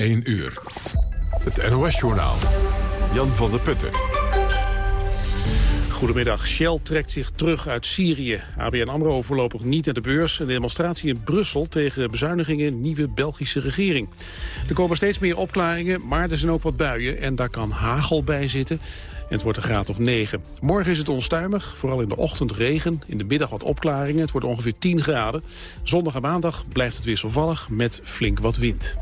1 uur. Het NOS-journaal. Jan van der Putten. Goedemiddag. Shell trekt zich terug uit Syrië. ABN AMRO voorlopig niet naar de beurs. Een demonstratie in Brussel tegen bezuinigingen nieuwe Belgische regering. Er komen steeds meer opklaringen, maar er zijn ook wat buien. En daar kan hagel bij zitten. Het wordt een graad of 9. Morgen is het onstuimig, vooral in de ochtend regen. In de middag wat opklaringen. Het wordt ongeveer 10 graden. Zondag en maandag blijft het wisselvallig met flink wat wind.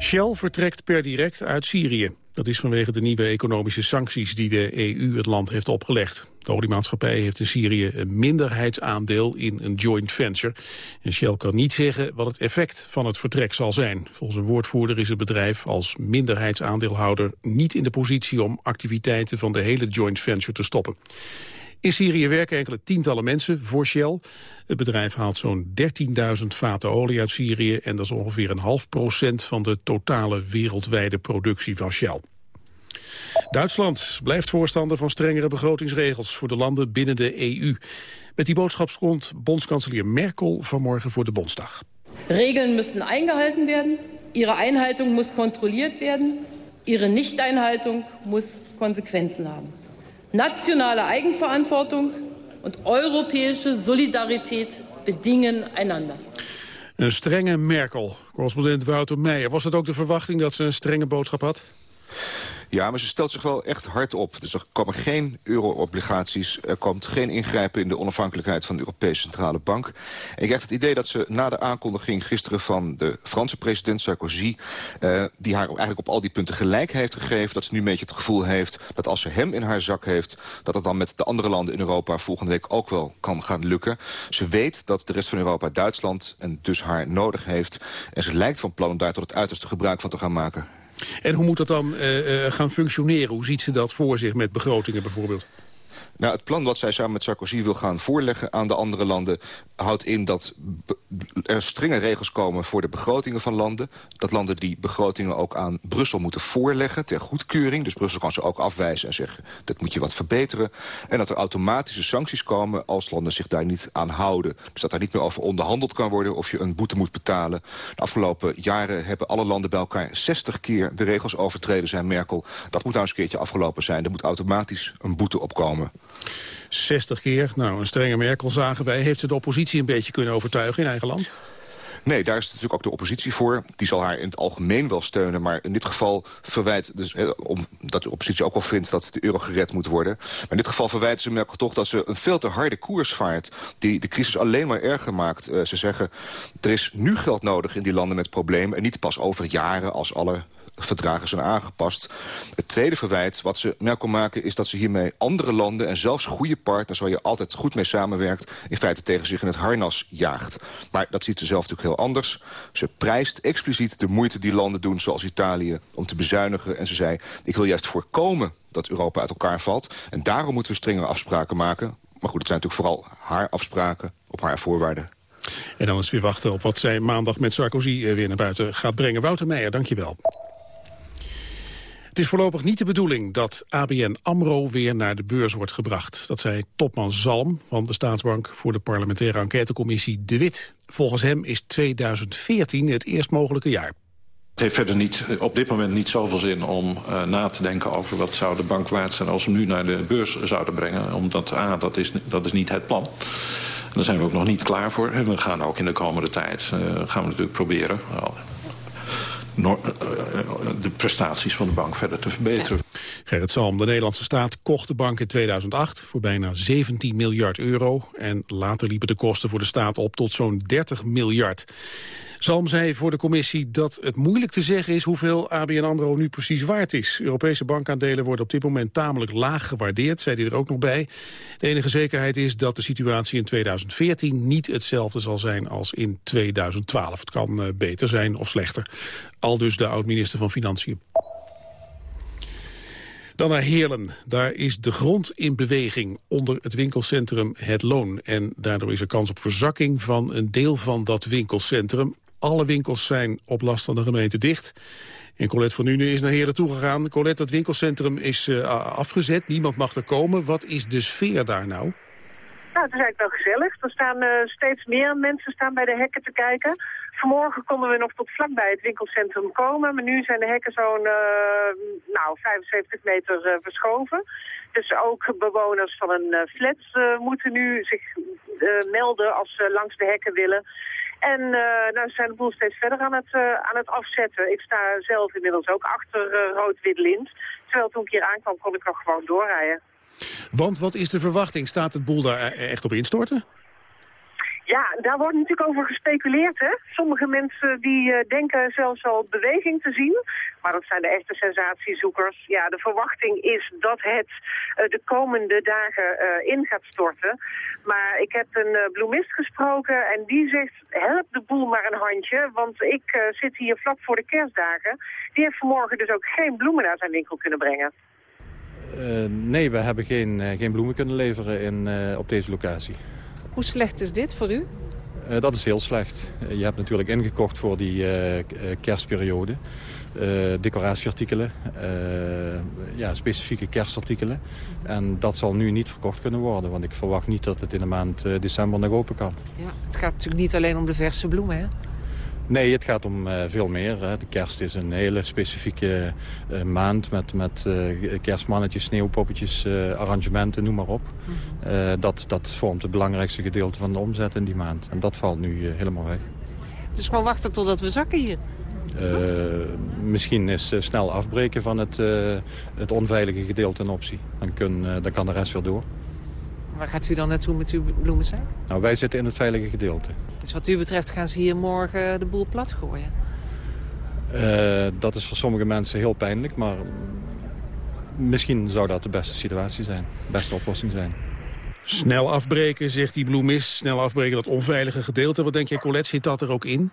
Shell vertrekt per direct uit Syrië. Dat is vanwege de nieuwe economische sancties die de EU het land heeft opgelegd. De oliemaatschappij heeft in Syrië een minderheidsaandeel in een joint venture. En Shell kan niet zeggen wat het effect van het vertrek zal zijn. Volgens een woordvoerder is het bedrijf als minderheidsaandeelhouder niet in de positie om activiteiten van de hele joint venture te stoppen. In Syrië werken enkele tientallen mensen voor Shell. Het bedrijf haalt zo'n 13.000 vaten olie uit Syrië... en dat is ongeveer een half procent van de totale wereldwijde productie van Shell. Duitsland blijft voorstander van strengere begrotingsregels voor de landen binnen de EU. Met die boodschap komt bondskanselier Merkel vanmorgen voor de Bondsdag. Regeln müssen eingehalten werden, ihre Einhaltung muss kontrolliert werden, ihre Nichteinhaltung muss Konsequenzen haben. Nationale Eigenverantwortung und europäische Solidarität bedingen einander. Een strenge Merkel. Correspondent Wouter Meijer. Was het ook de verwachting dat ze een strenge boodschap had? Ja, maar ze stelt zich wel echt hard op. Dus er komen geen euro-obligaties. Er komt geen ingrijpen in de onafhankelijkheid van de Europese Centrale Bank. En ik krijg het idee dat ze na de aankondiging gisteren van de Franse president Sarkozy... Uh, die haar eigenlijk op al die punten gelijk heeft gegeven... dat ze nu een beetje het gevoel heeft dat als ze hem in haar zak heeft... dat het dan met de andere landen in Europa volgende week ook wel kan gaan lukken. Ze weet dat de rest van Europa Duitsland en dus haar nodig heeft. En ze lijkt van plan om daar tot het uiterste gebruik van te gaan maken. En hoe moet dat dan uh, gaan functioneren? Hoe ziet ze dat voor zich met begrotingen bijvoorbeeld? Nou, het plan wat zij samen met Sarkozy wil gaan voorleggen aan de andere landen... houdt in dat er strenge regels komen voor de begrotingen van landen. Dat landen die begrotingen ook aan Brussel moeten voorleggen ter goedkeuring. Dus Brussel kan ze ook afwijzen en zeggen, dat moet je wat verbeteren. En dat er automatische sancties komen als landen zich daar niet aan houden. Dus dat daar niet meer over onderhandeld kan worden of je een boete moet betalen. De afgelopen jaren hebben alle landen bij elkaar 60 keer de regels overtreden, zei Merkel. Dat moet nou eens een keertje afgelopen zijn. Er moet automatisch een boete opkomen. 60 keer. Nou, een strenge Merkel zagen wij. Heeft ze de oppositie een beetje kunnen overtuigen in eigen land? Nee, daar is natuurlijk ook de oppositie voor. Die zal haar in het algemeen wel steunen. Maar in dit geval verwijt, dus, omdat de oppositie ook wel vindt dat de euro gered moet worden. Maar in dit geval verwijt ze Merkel toch dat ze een veel te harde koers vaart. Die de crisis alleen maar erger maakt. Uh, ze zeggen, er is nu geld nodig in die landen met problemen. En niet pas over jaren als alle verdragen zijn aangepast. Het tweede verwijt wat ze Merkel maken is dat ze hiermee andere landen... en zelfs goede partners waar je altijd goed mee samenwerkt... in feite tegen zich in het harnas jaagt. Maar dat ziet ze zelf natuurlijk heel anders. Ze prijst expliciet de moeite die landen doen, zoals Italië... om te bezuinigen. En ze zei, ik wil juist voorkomen dat Europa uit elkaar valt. En daarom moeten we strengere afspraken maken. Maar goed, het zijn natuurlijk vooral haar afspraken op haar voorwaarden. En dan is weer wachten op wat zij maandag met Sarkozy eh, weer naar buiten gaat brengen. Wouter Meijer, dankjewel. Het is voorlopig niet de bedoeling dat ABN AMRO weer naar de beurs wordt gebracht. Dat zei topman Zalm van de Staatsbank voor de parlementaire enquêtecommissie De Wit. Volgens hem is 2014 het eerst mogelijke jaar. Het heeft verder niet, op dit moment niet zoveel zin om uh, na te denken over wat zou de bank waard zijn als we nu naar de beurs zouden brengen. Omdat A, dat is, dat is niet het plan. Daar zijn we ook nog niet klaar voor. En we gaan ook in de komende tijd uh, gaan we natuurlijk proberen eh, eh, de prestaties van de bank verder te verbeteren. Gerrit Salm, de Nederlandse staat kocht de bank in 2008 voor bijna 17 miljard euro. En later liepen de kosten voor de staat op tot zo'n 30 miljard. Zalm zei voor de commissie dat het moeilijk te zeggen is hoeveel ABN AMRO nu precies waard is. Europese bankaandelen worden op dit moment tamelijk laag gewaardeerd, zei hij er ook nog bij. De enige zekerheid is dat de situatie in 2014 niet hetzelfde zal zijn als in 2012. Het kan eh, beter zijn of slechter. Al dus de oud-minister van Financiën. Dan naar Heerlen. Daar is de grond in beweging onder het winkelcentrum Het Loon. En daardoor is er kans op verzakking van een deel van dat winkelcentrum. Alle winkels zijn op last van de gemeente dicht. En Colette van Nuenen is naar Heerlen toegegaan. Colette, dat winkelcentrum is uh, afgezet, niemand mag er komen. Wat is de sfeer daar nou? Nou, het is eigenlijk wel gezellig. Er staan uh, steeds meer mensen staan bij de hekken te kijken. Vanmorgen konden we nog tot vlakbij het winkelcentrum komen. Maar nu zijn de hekken zo'n uh, nou, 75 meter verschoven. Dus ook bewoners van een flat moeten nu zich melden als ze langs de hekken willen. En uh, nou, ze zijn de boel steeds verder aan het, uh, aan het afzetten. Ik sta zelf inmiddels ook achter uh, rood-wit lint. Terwijl toen ik hier aankwam kon ik nog gewoon doorrijden. Want wat is de verwachting? Staat het boel daar echt op instorten? Ja, daar wordt natuurlijk over gespeculeerd. Hè? Sommige mensen die uh, denken zelfs al beweging te zien. Maar dat zijn de echte sensatiezoekers. Ja, de verwachting is dat het uh, de komende dagen uh, in gaat storten. Maar ik heb een bloemist gesproken en die zegt... help de boel maar een handje, want ik zit hier vlak voor de kerstdagen. Die heeft vanmorgen dus ook geen bloemen naar zijn winkel kunnen brengen. nee, we hebben geen, geen bloemen kunnen leveren in, op deze locatie. Hoe slecht is dit voor u? Uh, dat is heel slecht. je hebt natuurlijk ingekocht voor die uh, kerstperiode. decoratieartikelen, ja, specifieke kerstartikelen. En dat zal nu niet verkocht kunnen worden. Want ik verwacht niet dat het in de maand december nog open kan. Ja, het gaat natuurlijk niet alleen om de verse bloemen, hè? Nee, het gaat om uh, veel meer. De kerst is een hele specifieke uh, maand met, met uh, kerstmannetjes, sneeuwpoppetjes, arrangementen, noem maar op. Mm -hmm. dat, dat vormt het belangrijkste gedeelte van de omzet in die maand. En dat valt nu helemaal weg. Het is gewoon wachten totdat we zakken hier. misschien is snel afbreken van het, het onveilige gedeelte een optie. Dan, kun, dan kan de rest weer door. Waar gaat u dan naartoe met uw bloemen zijn? Nou, wij zitten in het veilige gedeelte. Dus wat u betreft gaan ze hier morgen de boel plat gooien? Uh, dat is voor sommige mensen heel pijnlijk, maar misschien zou dat de beste situatie zijn. De beste oplossing zijn. Snel afbreken, zegt die bloemist. Snel afbreken, dat onveilige gedeelte. Wat denk jij, Colette, zit dat er ook in?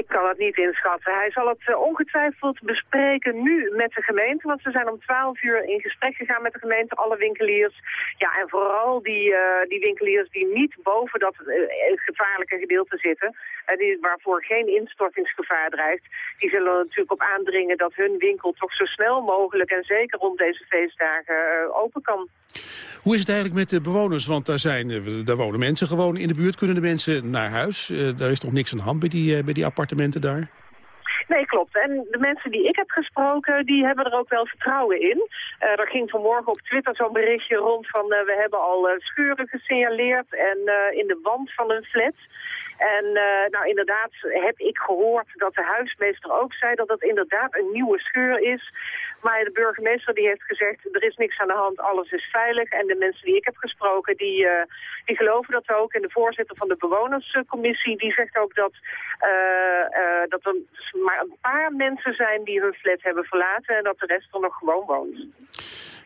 Ik kan het niet inschatten. Hij zal het uh, ongetwijfeld bespreken nu met de gemeente. Want ze zijn om 12 uur in gesprek gegaan met de gemeente, alle winkeliers. Ja, en vooral die, uh, die winkeliers die niet boven dat uh, gevaarlijke gedeelte zitten. die, waarvoor geen instortingsgevaar dreigt. Die zullen er natuurlijk op aandringen dat hun winkel toch zo snel mogelijk... en zeker rond deze feestdagen open kan. Hoe is het eigenlijk met de bewoners? Want daar, zijn, daar wonen mensen gewoon in de buurt. Kunnen de mensen naar huis? daar is toch niks aan de hand bij die, bij die appartementen? daar? Nee, klopt. En de mensen die ik heb gesproken, die hebben er ook wel vertrouwen in. Er ging vanmorgen op Twitter zo'n berichtje rond van... We hebben al scheuren gesignaleerd en in de wand van een flat. En uh, nou inderdaad heb ik gehoord dat de huismeester ook zei dat het inderdaad een nieuwe scheur is. Maar de burgemeester die heeft gezegd, er is niks aan de hand, alles is veilig. En de mensen die ik heb gesproken, die, uh, die geloven dat ook. En de voorzitter van de bewonerscommissie, die zegt ook dat, uh, dat er maar een paar mensen zijn die hun flat hebben verlaten. En dat de rest er nog gewoon woont.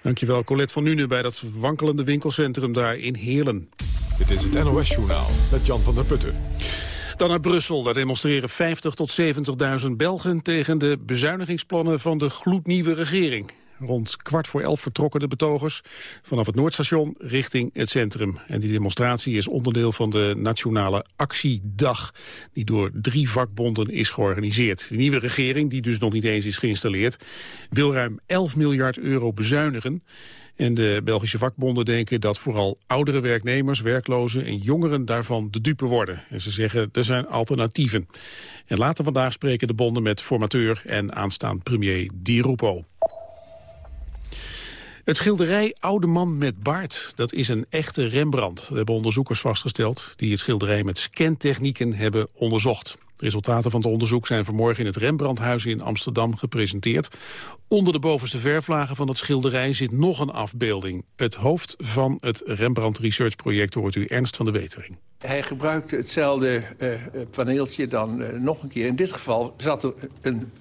Dankjewel, Colette van Nune bij dat wankelende winkelcentrum daar in Heerlen. Dit is het NOS-journaal met Jan van der Putten. Dan naar Brussel. Daar demonstreren 50 tot 70.000 Belgen tegen de bezuinigingsplannen van de gloednieuwe regering. Rond kwart voor elf vertrokken de betogers vanaf het Noordstation richting het centrum. En die demonstratie is onderdeel van de Nationale Actiedag, die door drie vakbonden is georganiseerd. De nieuwe regering, die dus nog niet eens is geïnstalleerd, wil ruim 11 miljard euro bezuinigen. En de Belgische vakbonden denken dat vooral oudere werknemers, werklozen en jongeren daarvan de dupe worden. En ze zeggen er zijn alternatieven. En later vandaag spreken de bonden met formateur en aanstaand premier Di Rupo. Het schilderij Oude Man met baard, dat is een echte Rembrandt. We hebben onderzoekers vastgesteld die het schilderij met scantechnieken hebben onderzocht. De resultaten van het onderzoek zijn vanmorgen in het Rembrandthuis in Amsterdam gepresenteerd. Onder de bovenste verflagen van het schilderij zit nog een afbeelding. Het hoofd van het Rembrandt Research Project hoort u Ernst van de Wetering. Hij gebruikte hetzelfde uh, paneeltje dan uh, nog een keer. In dit geval zat er een,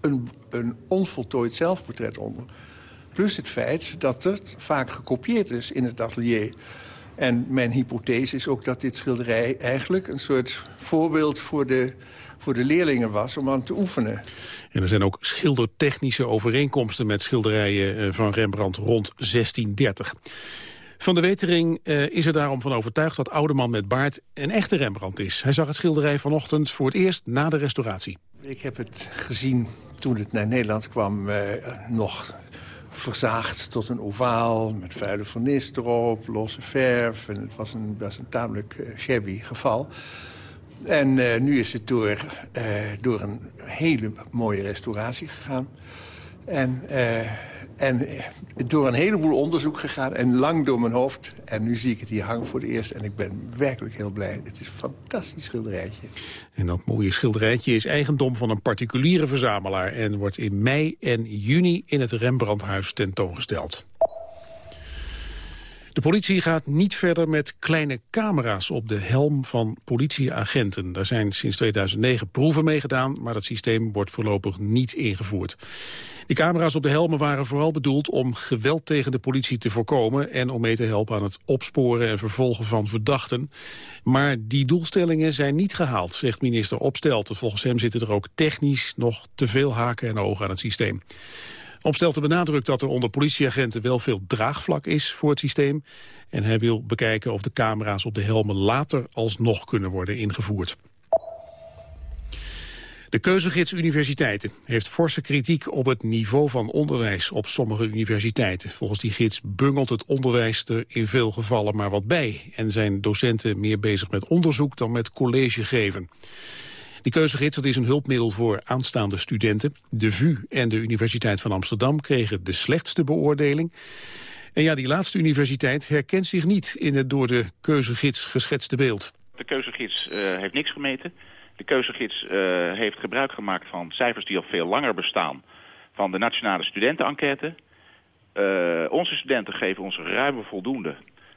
een, een onvoltooid zelfportret onder. Plus het feit dat het vaak gekopieerd is in het atelier. En mijn hypothese is ook dat dit schilderij eigenlijk een soort voorbeeld voor de, voor de leerlingen was om aan te oefenen. En er zijn ook schildertechnische overeenkomsten met schilderijen eh, van Rembrandt rond 1630. Van de Wetering uh, is er daarom van overtuigd dat Oude Man met Baard een echte Rembrandt is. Hij zag het schilderij vanochtend voor het eerst na de restauratie. Ik heb het gezien toen het naar Nederland kwam uh, nog verzaagd tot een ovaal met vuile vernis erop, losse verf. En het was een, tamelijk uh, shabby geval. En uh, nu is het door, uh, door een hele mooie restauratie gegaan. En en door een heleboel onderzoek gegaan en lang door mijn hoofd. En nu zie ik het hier hangen voor de eerst en ik ben werkelijk heel blij. Het is een fantastisch schilderijtje. En dat mooie schilderijtje is eigendom van een particuliere verzamelaar... en wordt in mei en juni in het Rembrandthuis tentoongesteld. De politie gaat niet verder met kleine camera's op de helm van politieagenten. Daar zijn sinds 2009 proeven mee gedaan, maar dat systeem wordt voorlopig niet ingevoerd. Die camera's op de helmen waren vooral bedoeld om geweld tegen de politie te voorkomen en om mee te helpen aan het opsporen en vervolgen van verdachten. Maar die doelstellingen zijn niet gehaald, zegt minister Opstelten. Volgens hem zitten er ook technisch nog te veel haken en ogen aan het systeem. Opstelten benadrukt dat er onder politieagenten wel veel draagvlak is voor het systeem. En hij wil bekijken of de camera's op de helmen later alsnog kunnen worden ingevoerd. De keuzegids universiteiten heeft forse kritiek op het niveau van onderwijs op sommige universiteiten. Volgens die gids bungelt het onderwijs er in veel gevallen maar wat bij. En zijn docenten meer bezig met onderzoek dan met college geven. Die keuzegids dat is een hulpmiddel voor aanstaande studenten. De VU en de Universiteit van Amsterdam kregen de slechtste beoordeling. En ja, die laatste universiteit herkent zich niet in het door de keuzegids geschetste beeld. De keuzegids uh, heeft niks gemeten. De keuzegids uh, heeft gebruik gemaakt van cijfers die al veel langer bestaan... van de nationale studentenenquête. Uh, onze studenten geven ons ruime voldoende...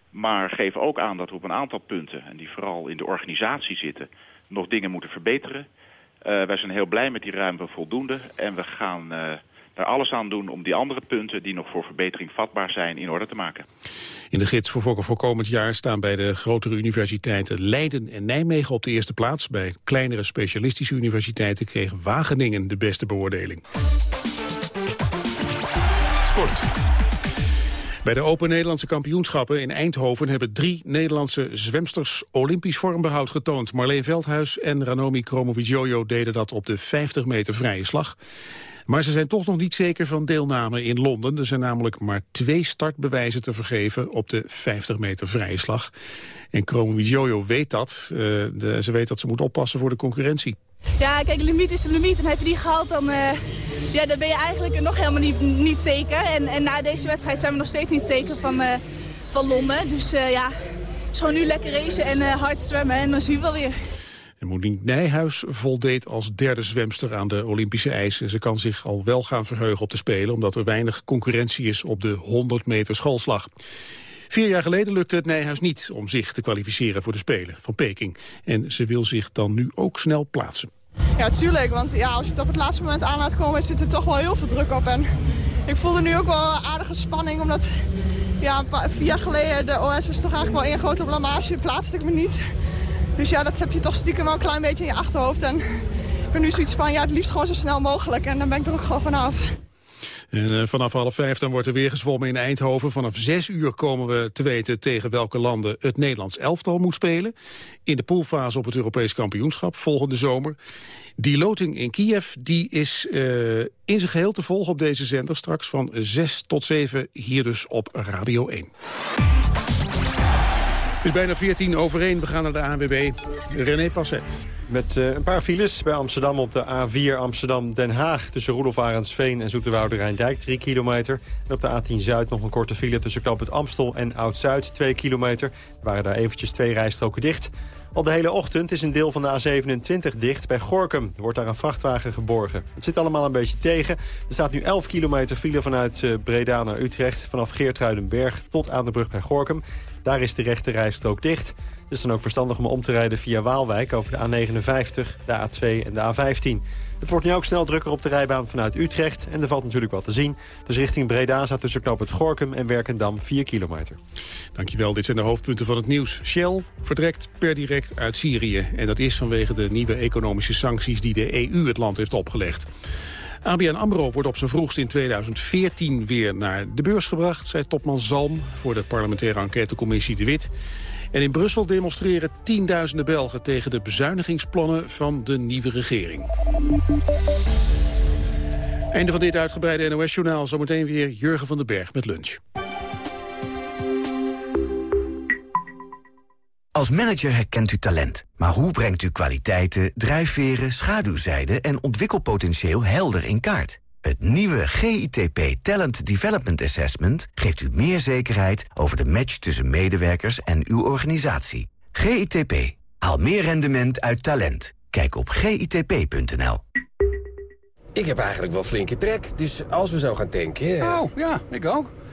maar geven ook aan dat we op een aantal punten... en die vooral in de organisatie zitten nog dingen moeten verbeteren. Uh, wij zijn heel blij met die ruimte voldoende. En we gaan daar alles aan doen om die andere punten... die nog voor verbetering vatbaar zijn, in orde te maken. In de gids voor, voor komend jaar staan bij de grotere universiteiten... Leiden en Nijmegen op de eerste plaats. Bij kleinere specialistische universiteiten kreeg Wageningen de beste beoordeling. Sport. Bij de Open Nederlandse kampioenschappen in Eindhoven hebben drie Nederlandse zwemsters Olympisch vormbehoud getoond. Marleen Veldhuis en Ranomi Kromowidjojo deden dat op de 50 meter vrije slag. Maar ze zijn toch nog niet zeker van deelname in Londen. Er zijn namelijk maar twee startbewijzen te vergeven op de 50 meter vrije slag. En Kromowidjojo weet dat. De, ze weet dat ze moet oppassen voor de concurrentie. Ja, kijk, limiet is een limiet. En heb je die gehaald, dan, uh, ja, dan ben je eigenlijk nog helemaal niet, niet zeker. En, en na deze wedstrijd zijn we nog steeds niet zeker van, uh, van Londen. Dus ja, gewoon nu lekker racen en hard zwemmen en dan zien we wel weer. En Nijhuis voldeed als derde zwemster aan de Olympische ijs. En ze kan zich al wel gaan verheugen op te spelen... omdat er weinig concurrentie is op de 100 meter schoolslag. Vier jaar geleden lukte het Nijhuis niet om zich te kwalificeren voor de Spelen van Peking. En ze wil zich dan nu ook snel plaatsen. Ja, tuurlijk. Want ja, als je het op het laatste moment aan laat komen, zit er toch wel heel veel druk op. En ik voelde nu ook wel aardige spanning, omdat ja, vier jaar geleden de OS was toch eigenlijk wel één grote blamage. Plaatste ik me niet. Dus ja, dat heb je toch stiekem wel een klein beetje in je achterhoofd. En ik ben nu zoiets van, ja, het liefst gewoon zo snel mogelijk. En dan ben ik er ook gewoon vanaf. En uh, vanaf half vijf dan wordt er weer gezwommen in Eindhoven. Vanaf zes uur komen we te weten tegen welke landen het Nederlands elftal moet spelen. In de poolfase op het Europees kampioenschap volgende zomer. Die loting in Kiev die is uh, in zijn geheel te volgen op deze zender. Straks van 6 tot 7 hier dus op Radio 1. Het is bijna 14 over 1. We gaan naar de ANWB. René Passet. Met uh, een paar files bij Amsterdam op de A4 Amsterdam-Den Haag... tussen Roelof Arendsveen en Zoeterwoude Rijndijk, 3 kilometer. En op de A10 Zuid nog een korte file tussen Knoop het Amstel en Oud-Zuid, 2 kilometer. Er waren daar eventjes twee rijstroken dicht. Al de hele ochtend is een deel van de A27 dicht bij Gorkum. Er wordt daar een vrachtwagen geborgen. Het zit allemaal een beetje tegen. Er staat nu 11 kilometer file vanuit uh, Breda naar Utrecht... vanaf Geertruidenberg tot aan de brug bij Gorkum. Daar is de rechte rijstrook dicht. Het is dan ook verstandig om om te rijden via Waalwijk over de A59, de A2 en de A15. Het wordt nu ook snel drukker op de rijbaan vanuit Utrecht. En er valt natuurlijk wat te zien. Dus richting Breda staat tussen knoop het Gorkum en Werkendam 4 kilometer. Dankjewel, dit zijn de hoofdpunten van het nieuws. Shell vertrekt per direct uit Syrië. En dat is vanwege de nieuwe economische sancties die de EU het land heeft opgelegd. ABN AMRO wordt op zijn vroegst in 2014 weer naar de beurs gebracht... zei topman Zalm voor de parlementaire enquêtecommissie De Wit. En in Brussel demonstreren tienduizenden Belgen... tegen de bezuinigingsplannen van de nieuwe regering. Einde van dit uitgebreide NOS-journaal. Zometeen weer Jurgen van den Berg met lunch. Als manager herkent u talent. Maar hoe brengt u kwaliteiten, drijfveren, schaduwzijden... en ontwikkelpotentieel helder in kaart? Het nieuwe GITP Talent Development Assessment geeft u meer zekerheid over de match tussen medewerkers en uw organisatie. GITP. Haal meer rendement uit talent. Kijk op gitp.nl. Ik heb eigenlijk wel flinke trek, dus als we zo gaan tanken... Oh, ja, ik ook.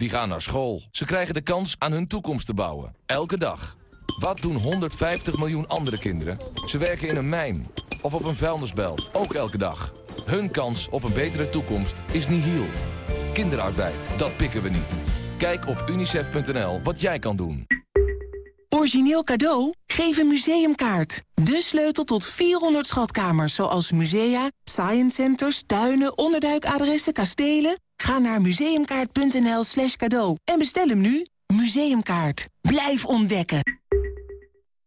Die gaan naar school. Ze krijgen de kans aan hun toekomst te bouwen. Elke dag. Wat doen 150 miljoen andere kinderen? Ze werken in een mijn of op een vuilnisbelt. Ook elke dag. Hun kans op een betere toekomst is nihil. Kinderarbeid, dat pikken we niet. Kijk op unicef.nl wat jij kan doen. Origineel cadeau? Geef een museumkaart. De sleutel tot 400 schatkamers, zoals musea, science centers, tuinen, onderduikadressen, kastelen. Ga naar museumkaart.nl slash cadeau en bestel hem nu. Museumkaart. Blijf ontdekken.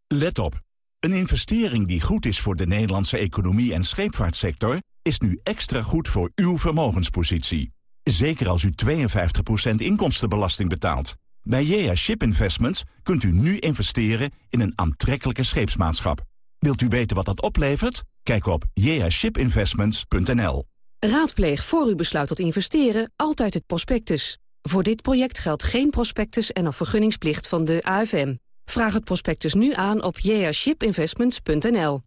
Let op. Een investering die goed is voor de Nederlandse economie en scheepvaartsector... is nu extra goed voor uw vermogenspositie. Zeker als u 52% inkomstenbelasting betaalt. Bij JA Ship Investments kunt u nu investeren in een aantrekkelijke scheepsmaatschap. Wilt u weten wat dat oplevert? Kijk op jashipinvestments.nl. Raadpleeg voor u besluit tot investeren altijd het prospectus. Voor dit project geldt geen prospectus en of vergunningsplicht van de AFM. Vraag het prospectus nu aan op jashipinvestments.nl.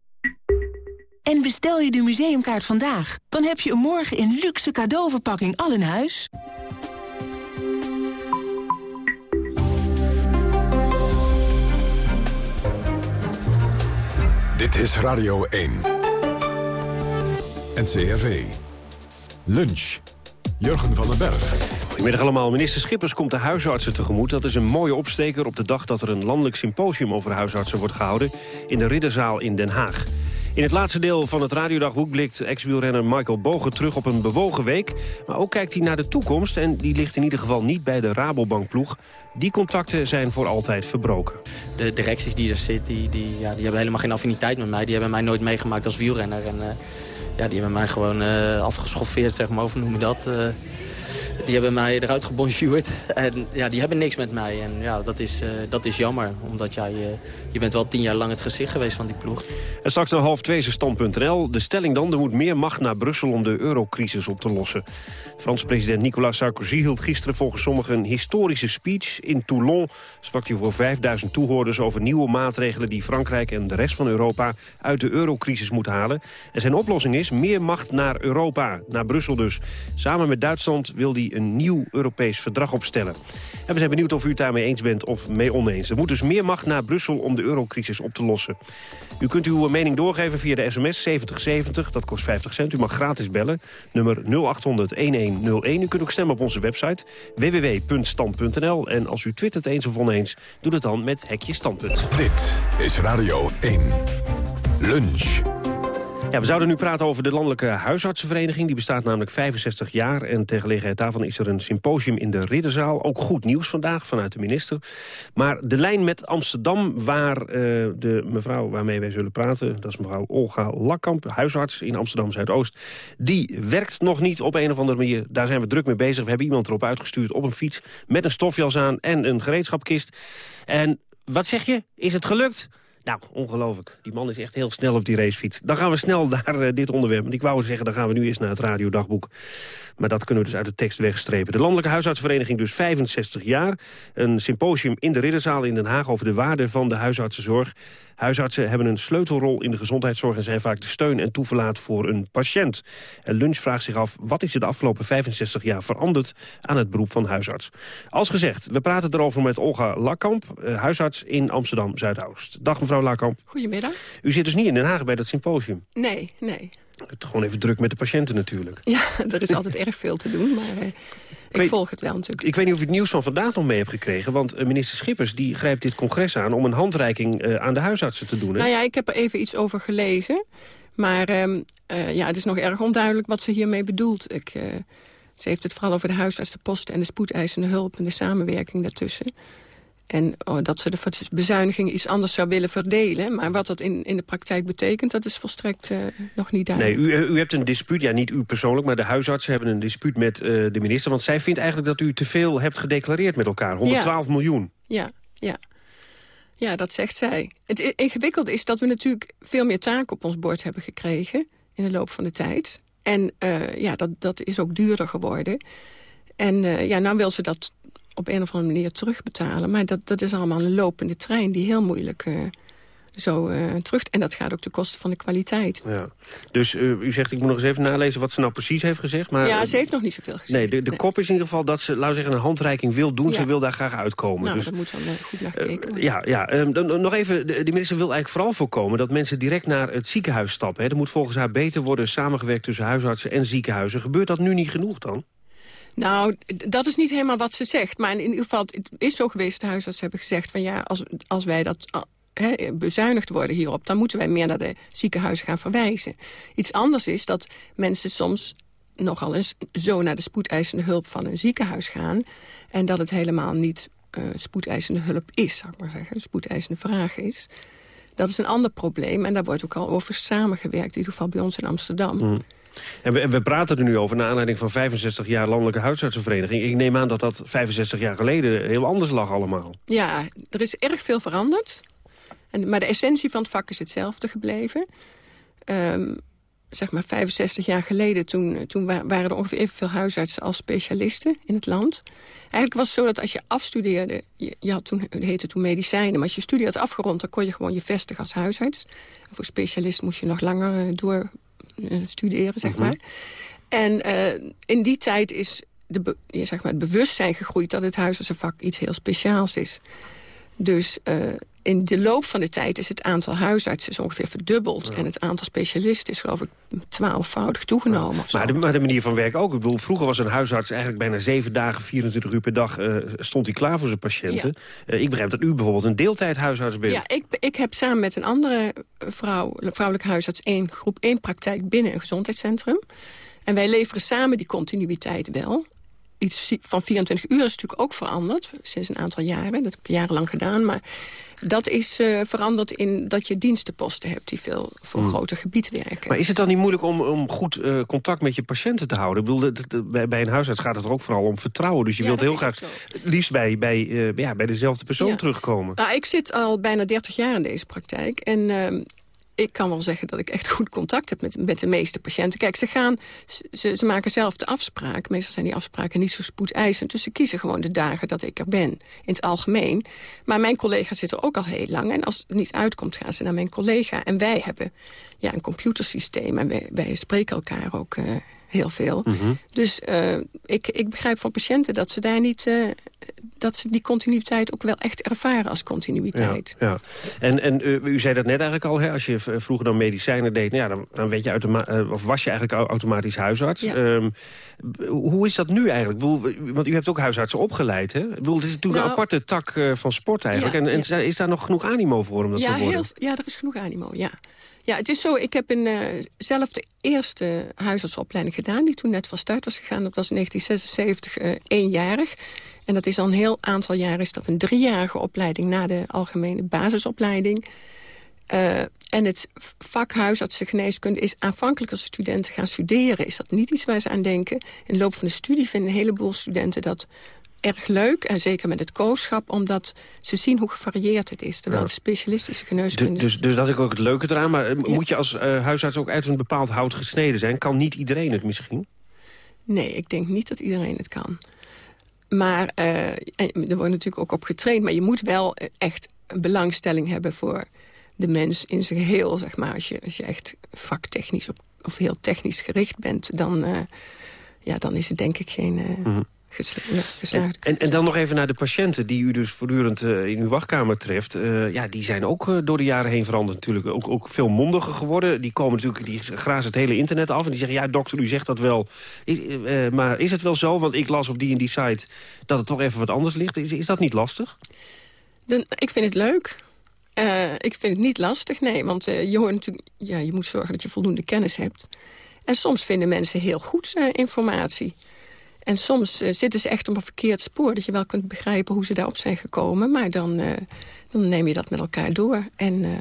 En bestel je de museumkaart vandaag, dan heb je hem morgen in luxe cadeauverpakking al in huis. Dit is Radio 1. NCRV. Lunch. Jurgen van den Berg. Goedemiddag allemaal. Minister Schippers komt de huisartsen tegemoet. Dat is een mooie opsteker op de dag dat er een landelijk symposium over huisartsen wordt gehouden in de Ridderzaal in Den Haag. In het laatste deel van het radiodagboek blikt ex-wielrenner Michael Bogen terug op een bewogen week. Maar ook kijkt hij naar de toekomst en die ligt in ieder geval niet bij de Rabobankploeg. Die contacten zijn voor altijd verbroken. De directies die er zitten, die, die, ja, die hebben helemaal geen affiniteit met mij. Die hebben mij nooit meegemaakt als wielrenner. En, uh, ja, die hebben mij gewoon uh, afgeschoffeerd, zeg maar, of noem je dat... Uh, die hebben mij eruit gebonjourd. En ja, die hebben niks met mij. En ja, dat is, uh, dat is jammer. Omdat jij, je bent wel tien jaar lang het gezicht geweest van die ploeg. En straks een half twee. De stelling dan, er moet meer macht naar Brussel om de eurocrisis op te lossen. Franse president Nicolas Sarkozy hield gisteren volgens sommigen een historische speech. In Toulon sprak hij voor 5000 toehoorders over nieuwe maatregelen... die Frankrijk en de rest van Europa uit de eurocrisis moet halen. En zijn oplossing is meer macht naar Europa, naar Brussel dus. Samen met Duitsland wil hij een nieuw Europees verdrag opstellen. En we zijn benieuwd of u het daarmee eens bent of mee oneens. Er moet dus meer macht naar Brussel om de eurocrisis op te lossen. U kunt uw mening doorgeven via de sms 7070, dat kost 50 cent. U mag gratis bellen, nummer 0800-1101. U kunt ook stemmen op onze website www.stand.nl. En als u twittert eens of oneens, doe het dan met Hekje Standpunt. Dit is Radio 1. Lunch. Ja, we zouden nu praten over de Landelijke Huisartsenvereniging. Die bestaat namelijk 65 jaar. En ter daarvan is er een symposium in de Ridderzaal. Ook goed nieuws vandaag vanuit de minister. Maar de lijn met Amsterdam, waar uh, de mevrouw waarmee wij zullen praten... dat is mevrouw Olga Lakkamp, huisarts in Amsterdam-Zuidoost... die werkt nog niet op een of andere manier. Daar zijn we druk mee bezig. We hebben iemand erop uitgestuurd op een fiets... met een stofjas aan en een gereedschapkist. En wat zeg je? Is het gelukt? Nou, ongelooflijk. Die man is echt heel snel op die racefiets. Dan gaan we snel naar uh, dit onderwerp. Want ik wou zeggen, dan gaan we nu eerst naar het radiodagboek. Maar dat kunnen we dus uit de tekst wegstrepen. De Landelijke Huisartsvereniging dus 65 jaar. Een symposium in de Ridderzaal in Den Haag over de waarde van de huisartsenzorg. Huisartsen hebben een sleutelrol in de gezondheidszorg... en zijn vaak de steun en toeverlaat voor een patiënt. En Lunch vraagt zich af, wat is er de afgelopen 65 jaar veranderd... aan het beroep van huisarts? Als gezegd, we praten erover met Olga Lakkamp... huisarts in Amsterdam-Zuidoost. Dag mevrouw Lakkamp. Goedemiddag. U zit dus niet in Den Haag bij dat symposium? Nee, nee. Het gewoon even druk met de patiënten natuurlijk. Ja, er is altijd erg veel te doen, maar uh, ik, weet, volg het wel natuurlijk. Ik weet niet of u het nieuws van vandaag nog mee hebt gekregen... want uh, minister Schippers die grijpt dit congres aan... om een handreiking uh, aan de huisartsen te doen. Hè? Nou ja, ik heb er even iets over gelezen. Maar ehm, ja, het is nog erg onduidelijk wat ze hiermee bedoelt. Ik, ze heeft het vooral over de huisarts, de posten en de spoedeisende hulp... en de samenwerking daartussen. En oh, dat ze de bezuinigingen iets anders zou willen verdelen. Maar wat dat in, in de praktijk betekent, dat is volstrekt uh, nog niet duidelijk. Nee, u, u hebt een dispuut, ja niet u persoonlijk... maar de huisartsen hebben een dispuut met uh, de minister. Want zij vindt eigenlijk dat u te veel hebt gedeclareerd met elkaar. 112 ja. miljoen. Ja, ja. Ja, dat zegt zij. Het ingewikkelde is dat we natuurlijk veel meer taken op ons bord hebben gekregen... in de loop van de tijd. En uh, ja, dat, dat is ook duurder geworden. En ja, nou wil ze dat op een of andere manier terugbetalen. Maar dat, dat is allemaal een lopende trein die heel moeilijk uh, zo uh, terug... En dat gaat ook ten koste van de kwaliteit. Ja. Dus uh, u zegt, ik moet nog eens even nalezen wat ze nou precies heeft gezegd. Maar, ja, ze heeft nog niet zoveel gezegd. Nee, de, de nee. kop is in ieder geval dat ze, laten we zeggen, een handreiking wil doen. Ja. Ze wil daar graag uitkomen. Nou, dus, dat moet dan goed naar gekeken worden. ja, ja um, dan, nog even, de, de, minister wil eigenlijk vooral voorkomen... dat mensen direct naar het ziekenhuis stappen. Hè. Er moet volgens haar beter worden samengewerkt tussen huisartsen en ziekenhuizen. Gebeurt dat nu niet genoeg dan? Nou, dat is niet helemaal wat ze zegt. Maar in ieder geval, het is zo geweest, de huisartsen hebben gezegd... van ja, als, als wij dat he, bezuinigd worden hierop... dan moeten wij meer naar de ziekenhuizen gaan verwijzen. Iets anders is dat mensen soms nogal eens zo naar de spoedeisende hulp van een ziekenhuis gaan... en dat het helemaal niet uh, spoedeisende hulp is, zou ik maar zeggen. Spoedeisende vraag is. Dat is een ander probleem en daar wordt ook al over samengewerkt. In ieder geval bij ons in Amsterdam. Mm. En we, en we, praten er nu over naar aanleiding van 65 jaar Landelijke Huisartsenvereniging. Ik neem aan dat dat 65 jaar geleden heel anders lag allemaal. Ja, er is erg veel veranderd. En, maar de essentie van het vak is hetzelfde gebleven. Um, zeg maar 65 jaar geleden, toen, toen waren er ongeveer evenveel huisartsen als specialisten in het land. Eigenlijk was het zo dat als je afstudeerde, je, je had toen, het heette toen medicijnen, maar als je studie had afgerond, dan kon je gewoon je vestigen als huisarts. En voor specialist moest je nog langer door studeren, zeg maar. Mm -hmm. En uh, in die tijd is de ja, zeg maar, het bewustzijn gegroeid... dat het huisartsenvak iets heel speciaals is. Dus uh, in de loop van de tijd is het aantal huisartsen ongeveer verdubbeld. Ja. En het aantal specialisten is geloof ik twaalfvoudig toegenomen. Ja. Maar, de, maar, de, manier van werken ook. Ik bedoel, vroeger was een huisarts eigenlijk bijna zeven dagen, 24 uur per dag... Uh, stond hij klaar voor zijn patiënten. Ja. Uh, ik begrijp dat u bijvoorbeeld een deeltijd huisarts bent. Ja, ik, ik heb samen met een andere vrouw, vrouwelijke huisarts... één groep één praktijk binnen een gezondheidscentrum. En wij leveren samen die continuïteit wel iets van 24 uur is natuurlijk ook veranderd. Sinds een aantal jaren. Dat heb ik jarenlang gedaan. Maar dat is uh, veranderd in dat je dienstenposten hebt... die veel voor een groter gebied werken. Maar is het dan niet moeilijk om, om goed uh, contact met je patiënten te houden? Ik bedoel, de, de, bij, bij een huisarts gaat het er ook vooral om vertrouwen. Dus je ja, wilt heel graag liefst bij, bij, uh, ja, bij dezelfde persoon ja. terugkomen. Nou, ik zit al bijna 30 jaar in deze praktijk. En ehm, ik kan wel zeggen dat ik echt goed contact heb met, met de meeste patiënten. Kijk, ze, gaan, ze, ze maken zelf de afspraak. Meestal zijn die afspraken niet zo spoedeisend. Dus ze kiezen gewoon de dagen dat ik er ben, in het algemeen. Maar mijn collega zit er ook al heel lang. En als het niet uitkomt, gaan ze naar mijn collega. En wij hebben ja, een computersysteem. En wij, spreken elkaar ook uh, heel veel. Mm -hmm. Dus uh, ik, ik begrijp van patiënten dat ze daar niet... Uh, dat ze die continuïteit ook wel echt ervaren als continuïteit. Ja, ja. En, en uh, u zei dat net eigenlijk al, hè, als je vroeger dan medicijnen deed... Nou ja, dan, dan weet je of was je eigenlijk automatisch huisarts. Ja. Um, hoe is dat nu eigenlijk? Want u hebt ook huisartsen opgeleid, hè? Ik bedoel, het is natuurlijk nou, een aparte tak van sport eigenlijk. Ja, en, en is daar nog genoeg animo voor om dat ja, te worden? Heel, ja, er is genoeg animo, ja. Ja, het is zo. Ik heb een, uh, zelf de eerste huisartsopleiding gedaan... die toen net van start was gegaan. Dat was in 1976 uh, eenjarig. En dat is al een heel aantal jaren is dat een driejarige opleiding... na de algemene basisopleiding. Uh, en het vak huisartsengeneeskunde is aanvankelijk als studenten gaan studeren... is dat niet iets waar ze aan denken. In de loop van de studie vinden een heleboel studenten dat erg leuk. En zeker met het kooschap, omdat ze zien hoe gevarieerd het is. Terwijl ja. de specialistische geneeskunde... Dus, dus, dus dat is ook het leuke eraan. Maar ja. moet je als uh, huisarts ook uit een bepaald hout gesneden zijn? Kan niet iedereen het misschien? Nee, ik denk niet dat iedereen het kan. Maar uh, er wordt natuurlijk ook op getraind. Maar je moet wel echt een belangstelling hebben voor de mens in zijn geheel. Zeg maar. als, je, als je echt vaktechnisch op, of heel technisch gericht bent... dan, uh, ja, dan is het denk ik geen... Mm -hmm geslaagd. En, en dan nog even naar de patiënten die u dus voortdurend uh, in uw wachtkamer treft. Uh, ja, die zijn ook uh, door de jaren heen veranderd natuurlijk. Ook, ook veel mondiger geworden. Die komen natuurlijk, die grazen het hele internet af. En die zeggen, ja dokter, u zegt dat wel. Is, maar is het wel zo? Want ik las op die en die site dat het toch even wat anders ligt. Is, is dat niet lastig? Dan, ik vind het leuk. ik vind het niet lastig, nee. Want je, hoort natuurlijk, ja, je moet zorgen dat je voldoende kennis hebt. En soms vinden mensen heel goed informatie. En soms uh, zitten ze echt op een verkeerd spoor... dat je wel kunt begrijpen hoe ze daarop zijn gekomen. Maar dan, uh, dan neem je dat met elkaar door. En uh,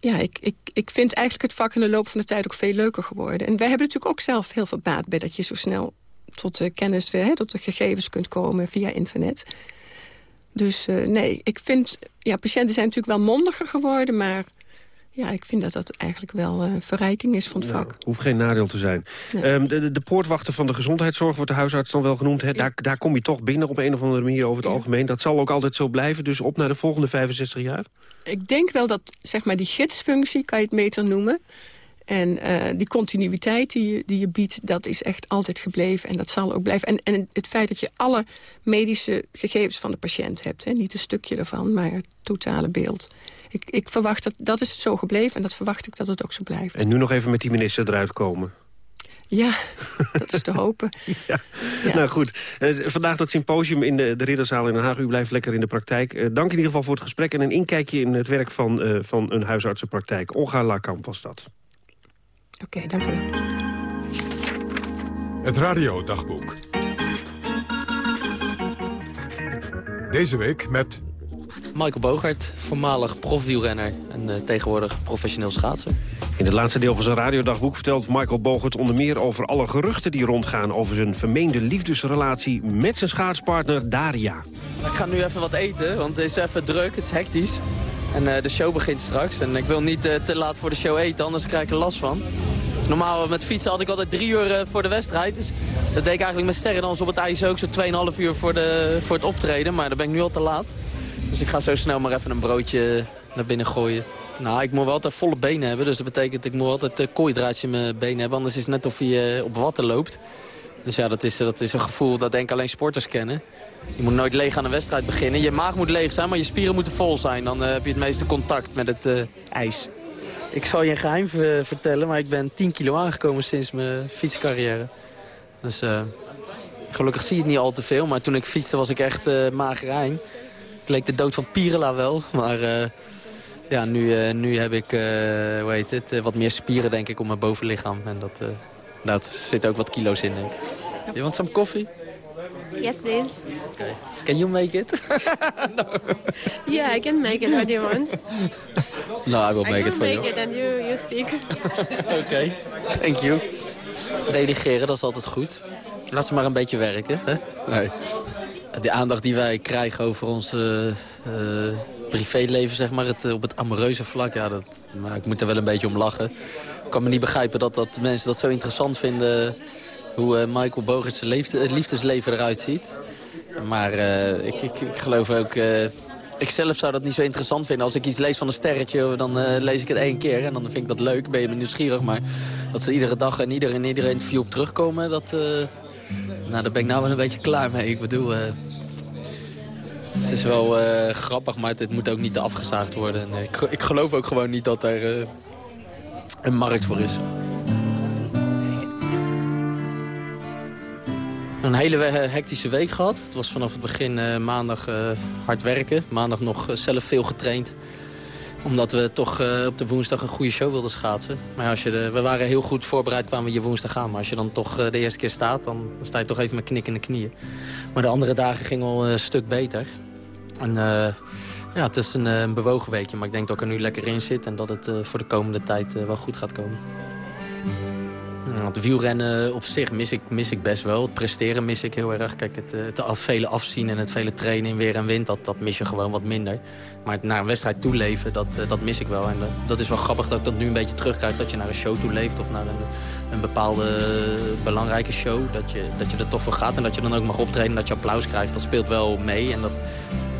ja, ik, ik, ik vind eigenlijk het vak in de loop van de tijd ook veel leuker geworden. En wij hebben natuurlijk ook zelf heel veel baat bij... dat je zo snel tot de kennis, hè, tot de gegevens kunt komen via internet. Dus nee, ik vind... Ja, patiënten zijn natuurlijk wel mondiger geworden... maar ja, ik vind dat dat eigenlijk wel een verrijking is van het vak. hoeft geen nadeel te zijn. Ehm, de, de, poortwachter van de gezondheidszorg wordt de huisarts dan wel genoemd. Hè? Daar, daar kom je toch binnen op een of andere manier over het algemeen. Dat zal ook altijd zo blijven, dus op naar de volgende 65 jaar? Ik denk wel dat zeg maar, die gidsfunctie, kan je het meter noemen... En uh, die continuïteit die je, die je biedt, dat is echt altijd gebleven. En dat zal ook blijven. En, en het feit dat je alle medische gegevens van de patiënt hebt. Hè, niet een stukje ervan, maar het totale beeld ik, ik verwacht dat dat is zo gebleven en dat verwacht ik dat het ook zo blijft. En nu nog even met die minister eruit komen. Ja, dat is te hopen. ja. Nou goed, uh, vandaag dat symposium in de, de Ridderzaal in Den Haag. U blijft lekker in de praktijk. Uh, dank in ieder geval voor het gesprek en een inkijkje in het werk van, uh, van een huisartsenpraktijk. Olga Lakamp was dat. Oké, okay, dank u wel. Het radiodagboek. Deze week met Michael Bogart, voormalig profwielrenner en uh, tegenwoordig professioneel schaatser. In het laatste deel van zijn radiodagboek vertelt Michael Bogert onder meer over alle geruchten die rondgaan over zijn vermeende liefdesrelatie met zijn schaatspartner Daria. Ik ga nu even wat eten, want het is even druk, het is hectisch. En uh, de show begint straks en ik wil niet uh, te laat voor de show eten, anders krijg ik er last van. Normaal met fietsen had ik altijd drie uur voor de wedstrijd. Dus dat deed ik eigenlijk met sterren op het ijs ook. Zo 2,5 uur voor, de, voor het optreden. Maar dan ben ik nu al te laat. Dus ik ga zo snel maar even een broodje naar binnen gooien. Nou, ik moet wel altijd volle benen hebben. Dus dat betekent ik moet altijd een kooidraadje in mijn benen hebben. Anders is het net of je op watten loopt. Dus ja, dat is, dat is een gevoel dat denk alleen sporters kennen. Je moet nooit leeg aan een wedstrijd beginnen. Je maag moet leeg zijn, maar je spieren moeten vol zijn. Dan uh, heb je het meeste contact met het ijs. Ik zal je een geheim vertellen, maar ik ben 10 kilo aangekomen sinds mijn fietscarrière. Dus gelukkig zie je het niet al te veel. Maar toen ik fietste was ik echt magerijn. Het leek de dood van Pirela wel, maar uh, ja, nu, uh, nu heb ik uh, hoe heet het, wat meer spieren denk ik op mijn bovenlichaam. En dat, dat zit ook wat kilo's in denk ik. You want some coffee? Yes, please. Okay. Can you make it? no. Yeah, I can make it. What do you want? No, I will make I it for make you. it and you, you speak. Oké, okay. thank you. Redigeren, dat is altijd goed. Laat ze maar een beetje werken. Hè? Nee de aandacht die wij krijgen over ons uh, privéleven, zeg maar, het, op het amoureuze vlak, ja, dat, maar ik moet er wel een beetje om lachen. Ik kan me niet begrijpen dat, dat mensen dat zo interessant vinden, hoe uh, Michael Bogert zijn liefdesleven eruit ziet. Maar ik, ik, ik, geloof ook, ik zelf zou dat niet zo interessant vinden. Als ik iets lees van een sterretje, dan lees ik het één keer en dan vind ik dat leuk, ben je nieuwsgierig. Maar dat ze iedere dag en ieder, in ieder interview op terugkomen, dat... Nou, daar ben ik nou wel een beetje klaar mee. Ik bedoel, uh, het is wel uh, grappig, maar het, moet ook niet afgezaagd worden. Ik, ik, geloof ook gewoon niet dat er uh, een markt voor is. Een hele hectische week gehad. Het was vanaf het begin maandag hard werken. Maandag nog zelf veel getraind omdat we toch uh, op de woensdag een goede show wilden schaatsen. Maar als je de, we waren heel goed voorbereid, kwamen we je woensdag aan. Maar als je dan toch uh, de eerste keer staat, dan, dan, sta je toch even met knik in de knieën. Maar de andere dagen ging al een stuk beter. En uh, ja, het is een, een, bewogen weekje. Maar ik denk dat ik er nu lekker in zit en dat het voor de komende tijd wel goed gaat komen. Nou, het wielrennen op zich mis ik, mis ik best wel. Het presteren mis ik heel erg. Kijk, het, het af, vele afzien en het vele trainen in weer en wind, dat, dat mis je gewoon wat minder. Maar het naar een wedstrijd toeleven, dat, dat mis ik wel. En dat is wel grappig dat ik dat nu een beetje terugkrijg. Dat je naar een show toeleeft of naar een, een bepaalde belangrijke show. Dat je, dat je er toch voor gaat en dat je dan ook mag optreden en dat je applaus krijgt. Dat speelt wel mee en dat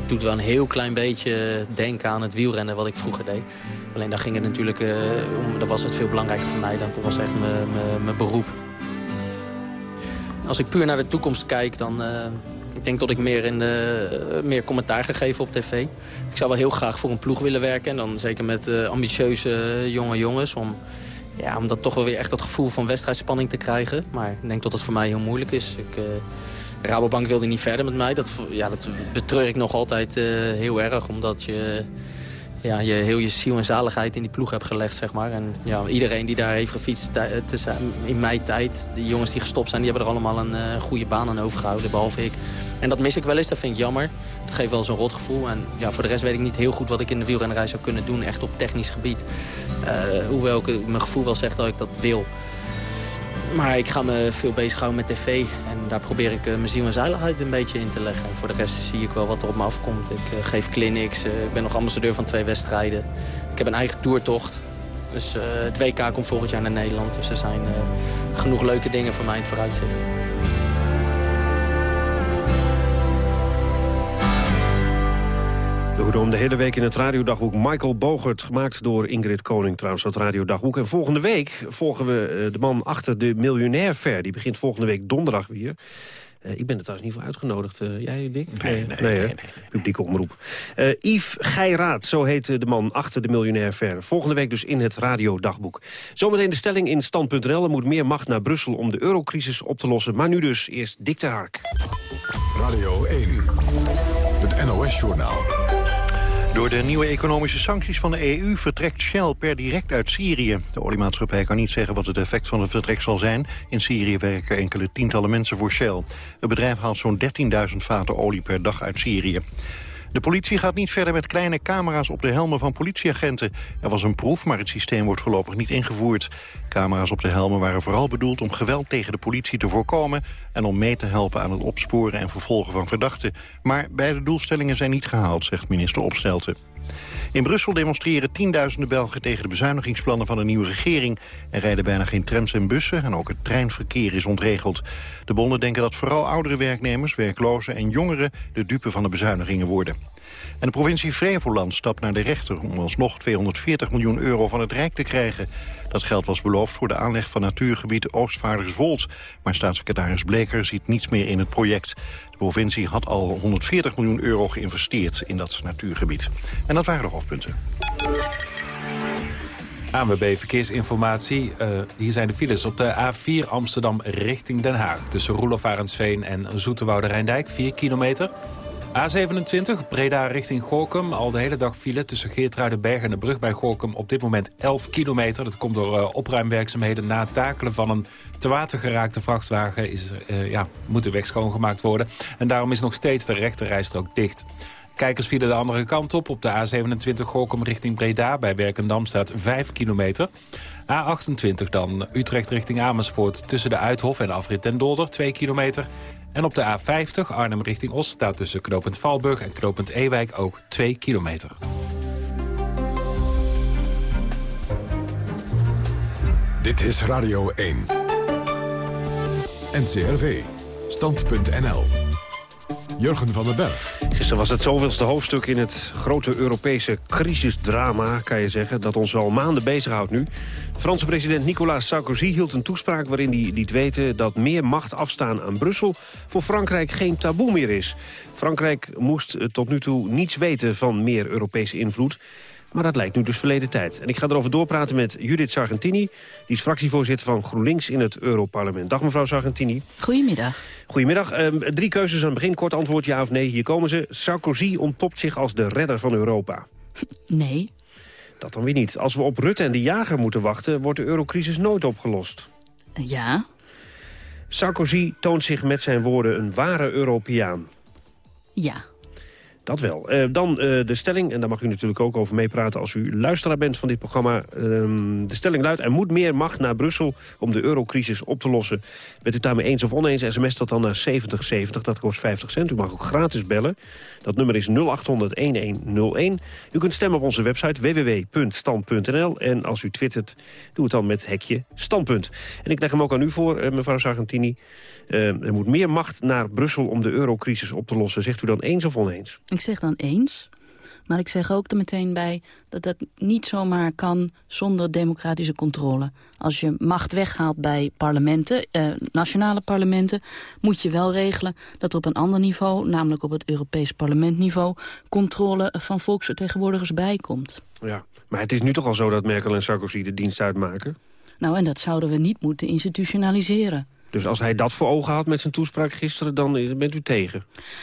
doet wel een heel klein beetje denken aan het wielrennen wat ik vroeger deed. Alleen daar ging het natuurlijk, uh, om, daar was het veel belangrijker voor mij. Dat was echt mijn beroep. als ik puur naar de toekomst kijk, dan... Uh, ik denk dat ik meer, in de, meer commentaar ga geven op tv. Ik zou wel heel graag voor een ploeg willen werken. En dan zeker met ambitieuze jonge jongens. Om, ja, om dat toch wel weer echt dat gevoel van wedstrijdspanning te krijgen. Maar ik denk dat het voor mij heel moeilijk is. Ik, Rabobank wilde niet verder met mij. Dat, ja, dat betreur ik nog altijd heel erg. Omdat je ja, je heel je ziel en zaligheid in die ploeg hebt gelegd, zeg maar. En ja, iedereen die daar heeft gefietst in mijn tijd, die jongens die gestopt zijn, die hebben er allemaal een uh, goede baan aan overgehouden, behalve ik. En dat mis ik wel eens, dat vind ik jammer. Dat geeft wel zo'n rot gevoel. En ja, voor de rest weet ik niet heel goed wat ik in de wielrennerij zou kunnen doen, echt op technisch gebied. Hoewel ik, mijn gevoel wel zegt dat ik dat wil. Maar ik ga me veel bezighouden met tv. En daar probeer ik uh, mijn ziel en zeiligheid een beetje in te leggen. En voor de rest zie ik wel wat er op me afkomt. Ik uh, geef clinics. Uh, ik ben nog ambassadeur van twee wedstrijden. Ik heb een eigen toertocht. Dus het WK komt volgend jaar naar Nederland. Dus er zijn genoeg leuke dingen voor mij in het vooruitzicht. We hoorden om de hele week in het radiodagboek Michael Bogert... gemaakt door Ingrid Koning trouwens, het radiodagboek. En volgende week volgen we de man achter de miljonair fair. Die begint volgende week donderdag weer. Uh, ik ben er trouwens niet voor uitgenodigd. Uh, jij, Dick? Nee, nee, nee, nee, nee. Publieke omroep. Uh, Yves Geiraat, zo heet de man achter de miljonair fair. Volgende week dus in het radiodagboek. Zometeen de stelling in stand.nl. Er moet meer macht naar Brussel om de eurocrisis op te lossen. Maar nu dus eerst Dick ter Hark. Radio 1, het NOS-journaal. Door de nieuwe economische sancties van de EU vertrekt Shell per direct uit Syrië. De oliemaatschappij kan niet zeggen wat het effect van het vertrek zal zijn. In Syrië werken enkele tientallen mensen voor Shell. Het bedrijf haalt zo'n 13.000 vaten olie per dag uit Syrië. De politie gaat niet verder met kleine camera's op de helmen van politieagenten. Er was een proef, maar het systeem wordt voorlopig niet ingevoerd. Camera's op de helmen waren vooral bedoeld om geweld tegen de politie te voorkomen... en om mee te helpen aan het opsporen en vervolgen van verdachten. Maar beide doelstellingen zijn niet gehaald, zegt minister Opstelten. In Brussel demonstreren tienduizenden Belgen tegen de bezuinigingsplannen van de nieuwe regering. Er rijden bijna geen trams en bussen en ook het treinverkeer is ontregeld. De bonden denken dat vooral oudere werknemers, werklozen en jongeren de dupe van de bezuinigingen worden. En de provincie Flevoland stapt naar de rechter om alsnog 240 miljoen euro van het Rijk te krijgen. Dat geld was beloofd voor de aanleg van natuurgebied Oostvaarderswold. Maar staatssecretaris Bleker ziet niets meer in het project. De provincie had al 140 miljoen euro geïnvesteerd in dat natuurgebied. En dat waren de hoofdpunten. ANWB Verkeersinformatie. Uh, hier zijn de files op de A4 Amsterdam richting Den Haag. Tussen Roelof Arendsveen en Zoeterwoude Rijndijk, 4 kilometer. A27, Breda richting Gorkum. Al de hele dag file tussen Geertruidenberg en de brug bij Gorkum. Op dit moment 11 kilometer. Dat komt door uh, opruimwerkzaamheden na het takelen van een te water geraakte vrachtwagen. Is, uh, ja, moet de weg schoongemaakt worden. En daarom is nog steeds de rechterrijstrook dicht. Kijkers vielen de andere kant op. Op de A27 Gorkum richting Breda. Bij Werkendam staat 5 kilometer. A28 dan Utrecht richting Amersfoort. Tussen de Uithof en afrit Den Dolder 2 kilometer. En op de A50 Arnhem richting Oost staat tussen knooppunt Valburg en knooppunt Ewijk ook 2 kilometer. Dit is Radio 1. NCRV. Stand.nl. Jurgen van den Berg. Gisteren was het zoveelste hoofdstuk in het grote Europese crisisdrama, kan je zeggen, dat ons al maanden bezighoudt nu. Franse president Nicolas Sarkozy hield een toespraak waarin hij liet weten dat meer macht afstaan aan Brussel voor Frankrijk geen taboe meer is. Frankrijk moest tot nu toe niets weten van meer Europese invloed. Maar dat lijkt nu dus verleden tijd. En ik ga erover doorpraten met Judith Sargentini. Die is fractievoorzitter van GroenLinks in het Europarlement. Dag mevrouw Sargentini. Goedemiddag. Goedemiddag. Um, drie keuzes aan het begin. Kort antwoord ja of nee. Hier komen ze. Sarkozy ontpopt zich als de redder van Europa. Nee. Dat dan weer niet. Als we op Rutte en de jager moeten wachten... wordt de eurocrisis nooit opgelost. Ja. Sarkozy toont zich met zijn woorden een ware Europeaan. Ja. Dat wel. Uh, dan uh, de stelling, en daar mag u natuurlijk ook over meepraten... als u luisteraar bent van dit programma. Uh, de stelling luidt, er moet meer macht naar Brussel... om de eurocrisis op te lossen. Bent u daarmee eens of oneens, sms dat dan naar 7070. Dat kost 50 cent. U mag ook gratis bellen. Dat nummer is 0800-1101. U kunt stemmen op onze website www.stand.nl. En als u twittert, doe het dan met hekje standpunt. En ik leg hem ook aan u voor, mevrouw Sargentini. er moet meer macht naar Brussel om de eurocrisis op te lossen. Zegt u dan eens of oneens? Ik zeg dan eens. Maar ik zeg ook er meteen bij dat dat niet zomaar kan zonder democratische controle. Als je macht weghaalt bij parlementen, eh, nationale parlementen... moet je wel regelen dat er op een ander niveau, namelijk op het Europees parlementniveau... controle van volksvertegenwoordigers bijkomt. Ja, maar het is nu toch al zo dat Merkel en Sarkozy de dienst uitmaken? Nou, en dat zouden we niet moeten institutionaliseren. Dus als hij dat voor ogen had met zijn toespraak gisteren, dan bent u tegen?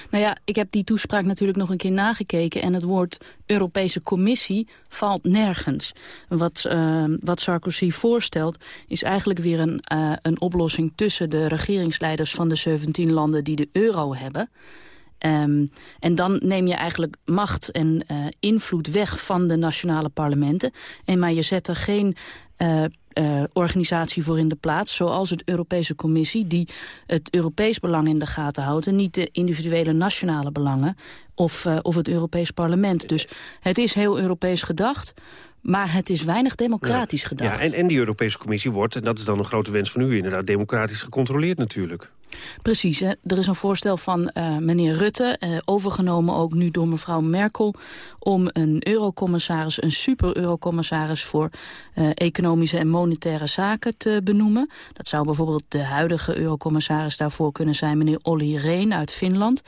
Nou ja, ik heb die toespraak natuurlijk nog een keer nagekeken... en het woord Europese Commissie valt nergens. Wat, uh, wat Sarkozy voorstelt is eigenlijk weer een, uh, een oplossing... tussen de regeringsleiders van de 17 landen die de euro hebben... Um, en dan neem je eigenlijk macht en uh, invloed weg van de nationale parlementen. En maar je zet er geen uh, uh, organisatie voor in de plaats, zoals het Europese Commissie... die het Europees belang in de gaten houdt... en niet de individuele nationale belangen of, uh, of het Europees parlement. Dus het is heel Europees gedacht... Maar het is weinig democratisch ja. gedacht. Ja, en, en die Europese Commissie wordt, en dat is dan een grote wens van u... inderdaad democratisch gecontroleerd natuurlijk. Precies. Hè. Er is een voorstel van uh, meneer Rutte, uh, overgenomen ook nu door mevrouw Merkel... om een eurocommissaris, een super-eurocommissaris... voor uh, economische en monetaire zaken te benoemen. Dat zou bijvoorbeeld de huidige eurocommissaris daarvoor kunnen zijn... meneer Olli Rehn uit Finland.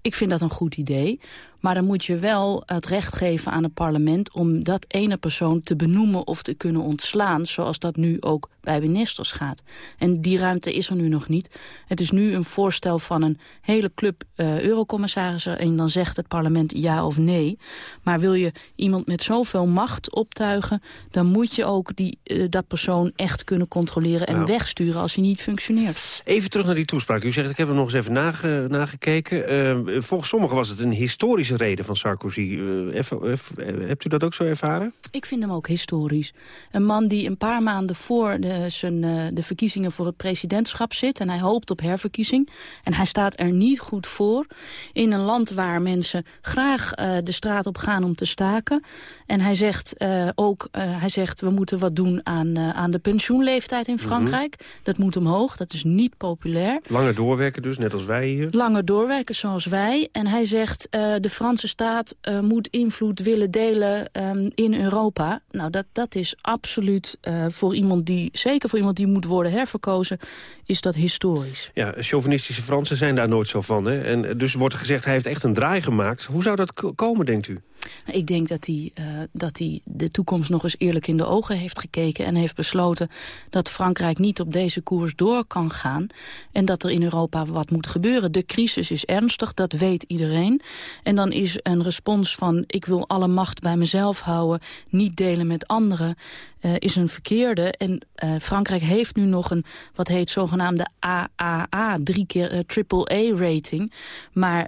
Ik vind dat een goed idee. Maar dan moet je wel het recht geven aan het parlement... om dat ene persoon te benoemen of te kunnen ontslaan... zoals dat nu ook bij ministers gaat. En die ruimte is er nu nog niet. Het is nu een voorstel van een hele club uh, eurocommissarissen... en dan zegt het parlement ja of nee. Maar wil je iemand met zoveel macht optuigen... dan moet je ook die, uh, dat persoon echt kunnen controleren... en nou. wegsturen als hij niet functioneert. Even terug naar die toespraak. U zegt, ik heb hem nog eens even nage, nagekeken. Uh, volgens sommigen was het een historische reden van Sarkozy. Even, even, hebt u dat ook zo ervaren? Ik vind hem ook historisch. Een man die een paar maanden voor de, zijn, uh, de verkiezingen voor het presidentschap zit... en hij hoopt op herverkiezing. En hij staat er niet goed voor. In een land waar mensen graag uh, de straat op gaan om te staken. En hij zegt ook, hij zegt we moeten wat doen aan, aan de pensioenleeftijd in Frankrijk. Mm -hmm. Dat moet omhoog, dat is niet populair. Langer doorwerken dus, net als wij hier? Langer doorwerken zoals wij. En hij zegt de Franse staat moet invloed willen delen um, in Europa. Nou, dat, dat is absoluut voor iemand die, zeker voor iemand die moet worden herverkozen, is dat historisch. Ja, chauvinistische Fransen zijn daar nooit zo van. Hè? En dus wordt er gezegd, hij heeft echt een draai gemaakt. Hoe zou dat komen, denkt u? Ik denk dat hij, uh, dat hij de toekomst nog eens eerlijk in de ogen heeft gekeken... en heeft besloten dat Frankrijk niet op deze koers door kan gaan... en dat er in Europa wat moet gebeuren. De crisis is ernstig, dat weet iedereen. En dan is een respons van ik wil alle macht bij mezelf houden... niet delen met anderen, uh, is een verkeerde. En uh, Frankrijk heeft nu nog een, wat heet zogenaamde AAA, drie keer uh, triple A-rating. Maar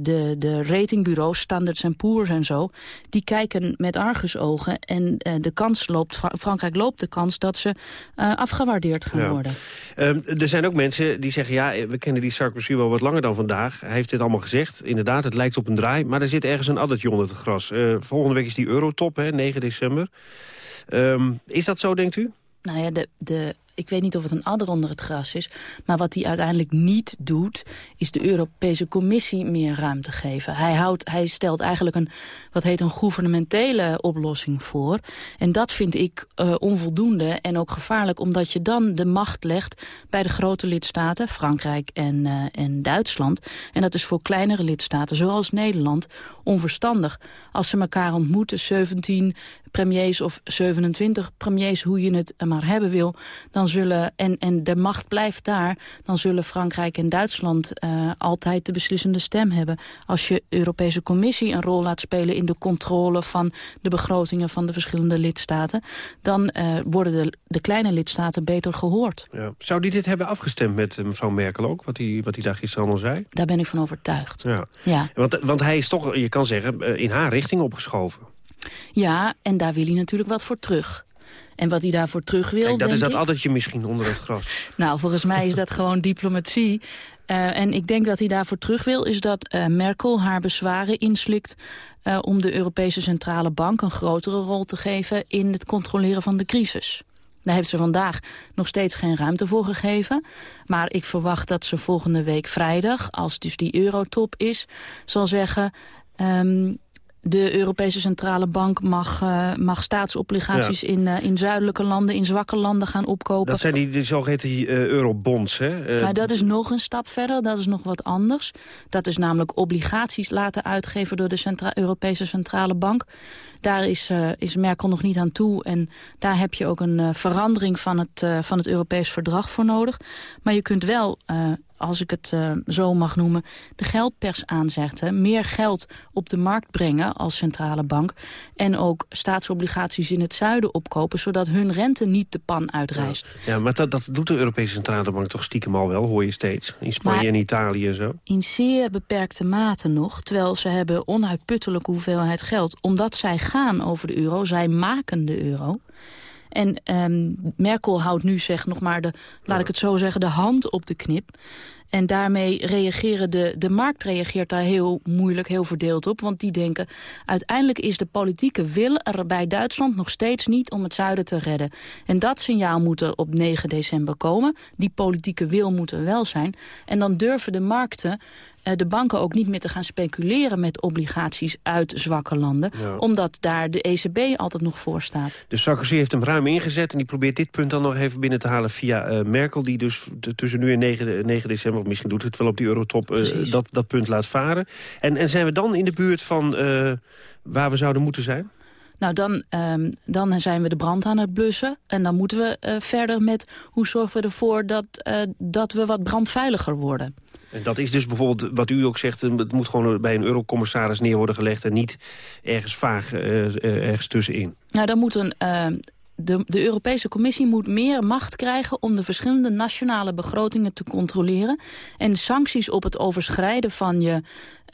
de, de ratingbureaus, Standards Poor's en zo... die kijken met argusogen en de kans loopt, Frankrijk loopt de kans... dat ze afgewaardeerd gaan ja. worden. Um, er zijn ook mensen die zeggen... ja, we kennen die Sarkozy wel wat langer dan vandaag. Hij heeft dit allemaal gezegd. Inderdaad, het lijkt op een draai. Maar er zit ergens een addertje onder het gras. volgende week is die Eurotop, hè, 9 december. Um, is dat zo, denkt u? Nou ja, de, de, ik weet niet of het een adder onder het gras is... maar wat hij uiteindelijk niet doet... is de Europese Commissie meer ruimte geven. Hij, houdt, hij stelt eigenlijk een, wat heet een gouvernementele oplossing voor. En dat vind ik uh, onvoldoende en ook gevaarlijk... omdat je dan de macht legt bij de grote lidstaten... Frankrijk en, uh, en Duitsland. En dat is voor kleinere lidstaten, zoals Nederland, onverstandig. Als ze elkaar ontmoeten, 17 premiers of 27 premiers, hoe je het maar hebben wil... dan zullen en, en de macht blijft daar... dan zullen Frankrijk en Duitsland uh, altijd de beslissende stem hebben. Als je Europese Commissie een rol laat spelen... in de controle van de begrotingen van de verschillende lidstaten... dan uh, worden de, de kleine lidstaten beter gehoord. Ja. Zou die dit hebben afgestemd met uh, mevrouw Merkel ook? Wat hij wat daar gisteren allemaal zei? Daar ben ik van overtuigd. Ja. ja. Want, want hij is toch, je kan zeggen, in haar richting opgeschoven. Ja, en daar wil hij natuurlijk wat voor terug. En wat hij daarvoor terug wil, Kijk, dat is dat ik... addertje misschien onder het gras. nou, volgens mij is dat gewoon diplomatie. Uh, en ik denk dat hij daarvoor terug wil... is dat uh, Merkel haar bezwaren inslikt... Uh, om de Europese Centrale Bank een grotere rol te geven... in het controleren van de crisis. Daar heeft ze vandaag nog steeds geen ruimte voor gegeven. Maar ik verwacht dat ze volgende week vrijdag... als dus die eurotop is, zal zeggen... Um, de Europese Centrale Bank mag, uh, mag staatsobligaties Ja. in, uh, in zuidelijke landen, in zwakke landen gaan opkopen. Dat zijn die, die zogeheten uh, eurobonds, hè? Maar dat is nog een stap verder, dat is nog wat anders. Dat is namelijk obligaties laten uitgeven door de Centra Europese Centrale Bank. Daar is, is Merkel nog niet aan toe en daar heb je ook een verandering van het, van het Europees verdrag voor nodig. Maar je kunt wel, als ik het uh, zo mag noemen, de geldpers aanzetten. Meer geld op de markt brengen als centrale bank. En ook staatsobligaties in het zuiden opkopen, zodat hun rente niet de pan uitreist. Ja, ja maar dat, dat doet de Europese Centrale Bank toch stiekem al wel, hoor je steeds. In Spanje Maar- en Italië en zo. In zeer beperkte mate nog, terwijl ze hebben onuitputtelijke hoeveelheid geld. Omdat zij gaan over de euro, zij maken de euro. En ehm, Merkel houdt nu zeg nog maar de, laat ik het zo zeggen, de hand op de knip. En daarmee reageren de, de markt reageert daar heel moeilijk, heel verdeeld op. Want die denken, uiteindelijk is de politieke wil er bij Duitsland nog steeds niet om het zuiden te redden. En dat signaal moet er op 9 december komen. Die politieke wil moet er wel zijn. En dan durven de markten de banken ook niet meer te gaan speculeren met obligaties uit zwakke landen. Ja. Omdat daar de ECB altijd nog voor staat. Dus Sarkozy heeft hem ruim ingezet en die probeert dit punt dan nog even binnen te halen via uh, Merkel. Die dus tussen nu en 9, 9, december, of misschien doet het wel op die eurotop, uh, dat, dat punt laat varen. En, en zijn we dan in de buurt van uh, waar we zouden moeten zijn? Nou, dan, um, dan zijn we de brand aan het blussen. En dan moeten we verder met hoe zorgen we ervoor dat, dat we wat brandveiliger worden. En dat is dus bijvoorbeeld wat u ook zegt... het moet gewoon bij een eurocommissaris neer worden gelegd... en niet ergens vaag uh, ergens tussenin. Nou, dan moet een... De, de, Europese Commissie moet meer macht krijgen om de verschillende nationale begrotingen te controleren. En sancties op het overschrijden van je,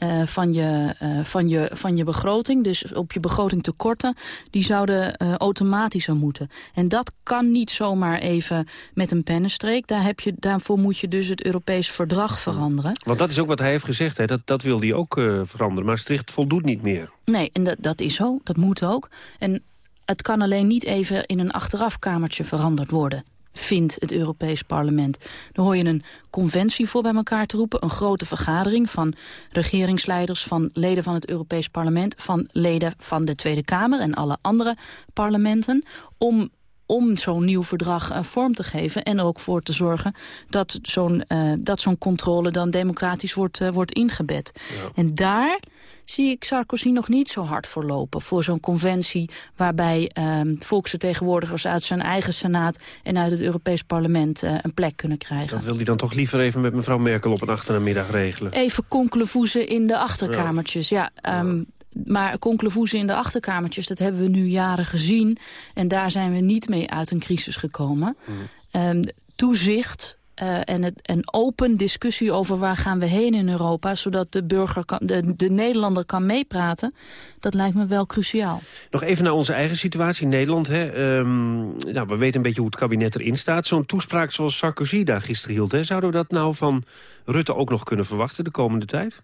uh, van je, uh, van je, van je begroting, dus op je begroting tekorten, die zouden uh, automatischer moeten. En dat kan niet zomaar even met een pennenstreek. Daar heb je, daarvoor moet je dus het Europees verdrag veranderen. Want dat is ook wat hij heeft gezegd, hè? Dat, dat wil hij ook veranderen. Maar Maastricht voldoet niet meer. Nee, en dat, dat is zo, dat moet ook. En het kan alleen niet even in een achterafkamertje veranderd worden vindt het Europees Parlement. Dan hoor je een conventie voor bij elkaar te roepen. Een grote vergadering van regeringsleiders, van leden van het Europees Parlement... van leden van de Tweede Kamer en alle andere parlementen... om om zo'n nieuw verdrag uh, vorm te geven... en ook voor te zorgen dat zo'n uh, dat zo'n controle dan democratisch wordt, uh, wordt ingebed. Ja. En daar zie ik Sarkozy nog niet zo hard voor lopen. Voor zo'n conventie waarbij volksvertegenwoordigers uit zijn eigen senaat... en uit het Europees parlement een plek kunnen krijgen. Dat wil hij dan toch liever even met mevrouw Merkel op een achtermiddag regelen? Even konkelevoezen in de achterkamertjes, ja. ja um, ja. Maar conclusie in de achterkamertjes, dat hebben we nu jaren gezien. En daar zijn we niet mee uit een crisis gekomen. Mm. Um, toezicht uh, en, het, en open discussie over waar gaan we heen in Europa... zodat de burger, kan, de, de Nederlander kan meepraten, dat lijkt me wel cruciaal. Nog even naar onze eigen situatie in Nederland. Hè. Um, nou, we weten een beetje hoe het kabinet erin staat. Zo'n toespraak zoals Sarkozy daar gisteren hield... Hè. zouden we dat nou van Rutte ook nog kunnen verwachten de komende tijd?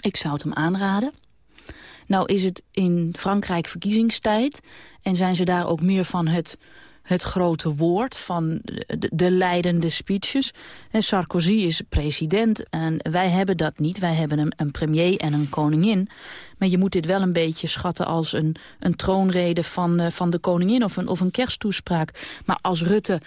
Ik zou het hem aanraden. Nou is het in Frankrijk verkiezingstijd en zijn ze daar ook meer van het, het grote woord, van de, de leidende speeches. En Sarkozy is president en wij hebben dat niet. Wij hebben een, een premier en een koningin. Maar je moet dit wel een beetje schatten als een, een troonrede van, uh, van de koningin of een, of een kersttoespraak. Maar als Rutte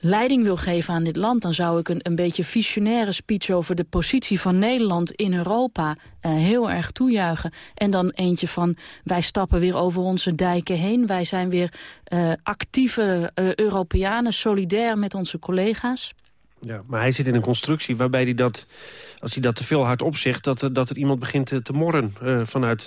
leiding wil geven aan dit land... dan zou ik een, een beetje visionaire speech over de positie van Nederland in Europa... Uh, heel erg toejuichen. En dan eentje van, wij stappen weer over onze dijken heen. Wij zijn weer uh, actieve uh, Europeanen, solidair met onze collega's. Ja, maar hij zit in een constructie waarbij hij dat, als hij dat te veel hard opzegt... dat, dat er iemand begint te, te morren vanuit...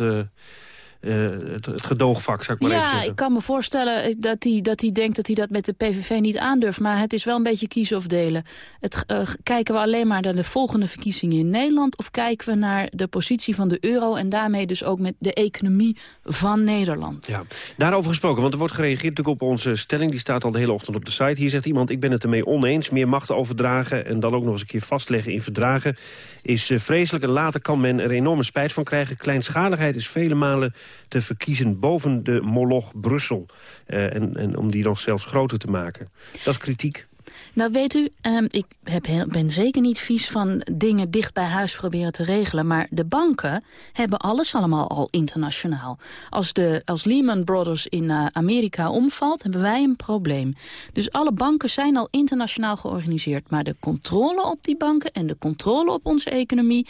Uh, het, het gedoogvak, zou ik maar ja, even zeggen. Ja, ik kan me voorstellen dat hij, dat hij denkt dat hij dat met de PVV niet aandurft. Maar het is wel een beetje kiezen of delen. Het, uh, kijken we alleen maar naar de volgende verkiezingen in Nederland... of kijken we naar de positie van de euro... en daarmee dus ook met de economie van Nederland? Ja, daarover gesproken, want er wordt gereageerd natuurlijk op onze stelling. Die staat al de hele ochtend op de site. Hier zegt iemand, ik ben het ermee oneens. Meer macht overdragen en dan ook nog eens een keer vastleggen in verdragen... is vreselijk en later kan men er enorme spijt van krijgen. Kleinschaligheid is vele malen te verkiezen boven de moloch Brussel. Uh, en, en om die dan zelfs groter te maken. Dat is kritiek. Nou weet u, um, ik heb heel, ben zeker niet vies van dingen dicht bij huis proberen te regelen. Maar de banken hebben alles allemaal al internationaal. Als, de, als Lehman Brothers in uh, Amerika omvalt, hebben wij een probleem. Dus alle banken zijn al internationaal georganiseerd. Maar de controle op die banken en de controle op onze economie...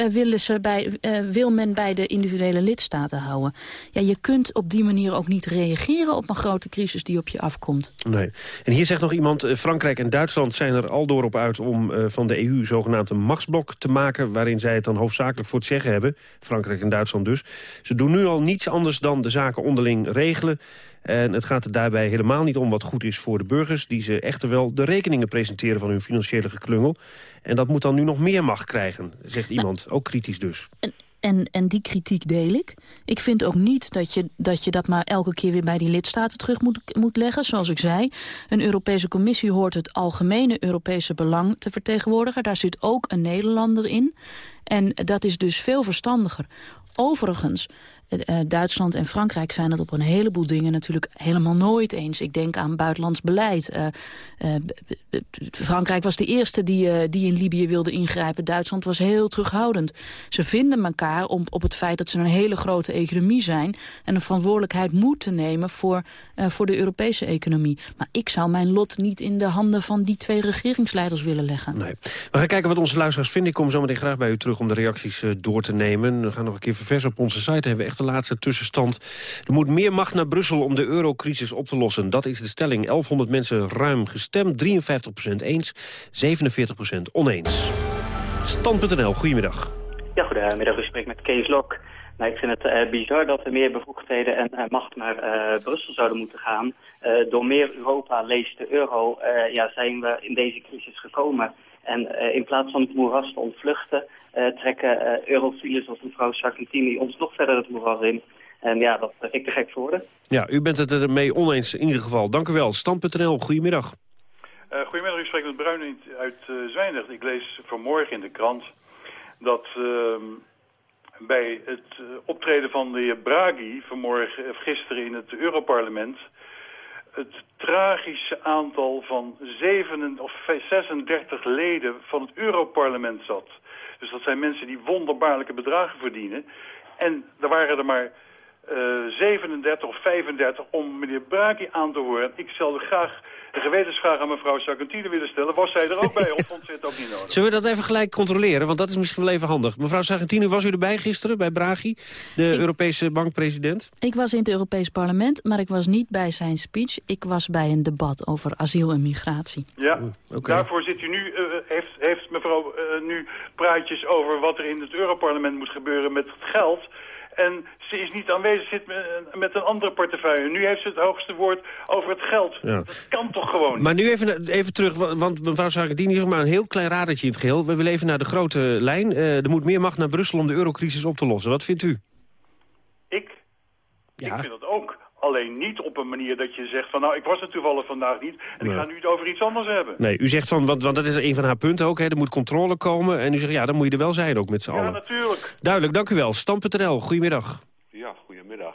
Uh, willen ze bij, uh, wil men bij de individuele lidstaten houden. Ja, je kunt op die manier ook niet reageren op een grote crisis die op je afkomt. Nee. En hier zegt nog iemand, Frankrijk en Duitsland zijn er al door op uit om uh, van de EU zogenaamd een machtsblok te maken... waarin zij het dan hoofdzakelijk voor het zeggen hebben. Frankrijk en Duitsland dus. Ze doen nu al niets anders dan de zaken onderling regelen. En het gaat er daarbij helemaal niet om wat goed is voor de burgers... die ze echter wel de rekeningen presenteren van hun financiële geklungel. En dat moet dan nu nog meer macht krijgen, zegt iemand. Ook kritisch dus. En, en die kritiek deel ik. Ik vind ook niet dat je, dat maar elke keer weer bij die lidstaten terug moet, moet leggen. Zoals ik zei, een Europese commissie hoort het algemene Europese belang te vertegenwoordigen. Daar zit ook een Nederlander in. En dat is dus veel verstandiger. Overigens, Duitsland en Frankrijk zijn het op een heleboel dingen natuurlijk helemaal nooit eens. Ik denk aan buitenlands beleid. Uh, Frankrijk was de eerste die, die in Libië wilde ingrijpen. Duitsland was heel terughoudend. Ze vinden elkaar om, op het feit dat ze een hele grote economie zijn... en een verantwoordelijkheid moeten nemen voor, voor de Europese economie. Maar ik zou mijn lot niet in de handen van die twee regeringsleiders willen leggen. Nee. We gaan kijken wat onze luisteraars vinden. Ik kom zo meteen graag bij u terug om de reacties door te nemen. We gaan nog een keer verversen op onze site. Hebben we echt de laatste tussenstand. Er moet meer macht naar Brussel om de eurocrisis op te lossen. Dat is de stelling. 1100 mensen ruim gestemd. 53% eens, 47% oneens. Stand.nl, goedemiddag. Ja, goedemiddag. U spreekt met Kees Lok. Nou, ik vind het uh, bizar dat er meer bevoegdheden en uh, macht naar uh, Brussel zouden moeten gaan. door meer Europa, lees de euro, ja, zijn we in deze crisis gekomen. En in plaats van het moeras te ontvluchten, trekken uh, eurofielen zoals mevrouw Sargentini ons nog verder het moeras in. En ja, dat vind ik te gek voor woorden. Ja, u bent het ermee oneens in ieder geval. Dank u wel. Stand.nl, goedemiddag. Uh, goedemiddag, u spreekt met Bruin uit uh, Zwijndrecht. Ik lees vanmorgen in de krant dat uh, bij het optreden van de heer Draghi vanmorgen, of gisteren in het Europarlement het tragische aantal van 7 of 36 leden van het Europarlement zat. Dus dat zijn mensen die wonderbaarlijke bedragen verdienen. En er waren er maar 37 of 35 om meneer Braki aan te horen. Ik zou graag een gewetensvraag aan mevrouw Sargentini willen stellen. Was zij er ook bij of vond ze het ook niet nodig? Zullen we dat even gelijk controleren? Want dat is misschien wel even handig. Mevrouw Sargentini, was u erbij gisteren bij Bragi, de Europese bankpresident? Ik was in het Europees parlement, maar ik was niet bij zijn speech. Ik was bij een debat over asiel en migratie. Ja, okay. daarvoor zit u nu, uh, heeft, heeft mevrouw uh, nu praatjes over wat er in het Europarlement moet gebeuren met het geld... En ze is niet aanwezig, zit met een andere portefeuille. Nu heeft ze het hoogste woord over het geld. Ja. Dat kan toch gewoon niet? Maar nu even, even terug, want mevrouw Sargentini heeft maar een heel klein radertje in het geheel. We willen even naar de grote lijn. Uh, er moet meer macht naar Brussel om de eurocrisis op te lossen. Wat vindt u? Ik? Ja. Ik vind dat ook. Alleen niet op een manier dat je zegt van nou, ik was er toevallig vandaag niet en nee. ik ga nu het over iets anders hebben. Nee, u zegt van, want, want dat is een van haar punten ook, hè, er moet controle komen. En u zegt ja, dan moet je er wel zijn ook met z'n ja, allen. Ja, natuurlijk. Duidelijk, dank u wel. Stam.nl, goedemiddag. Ja, goedemiddag.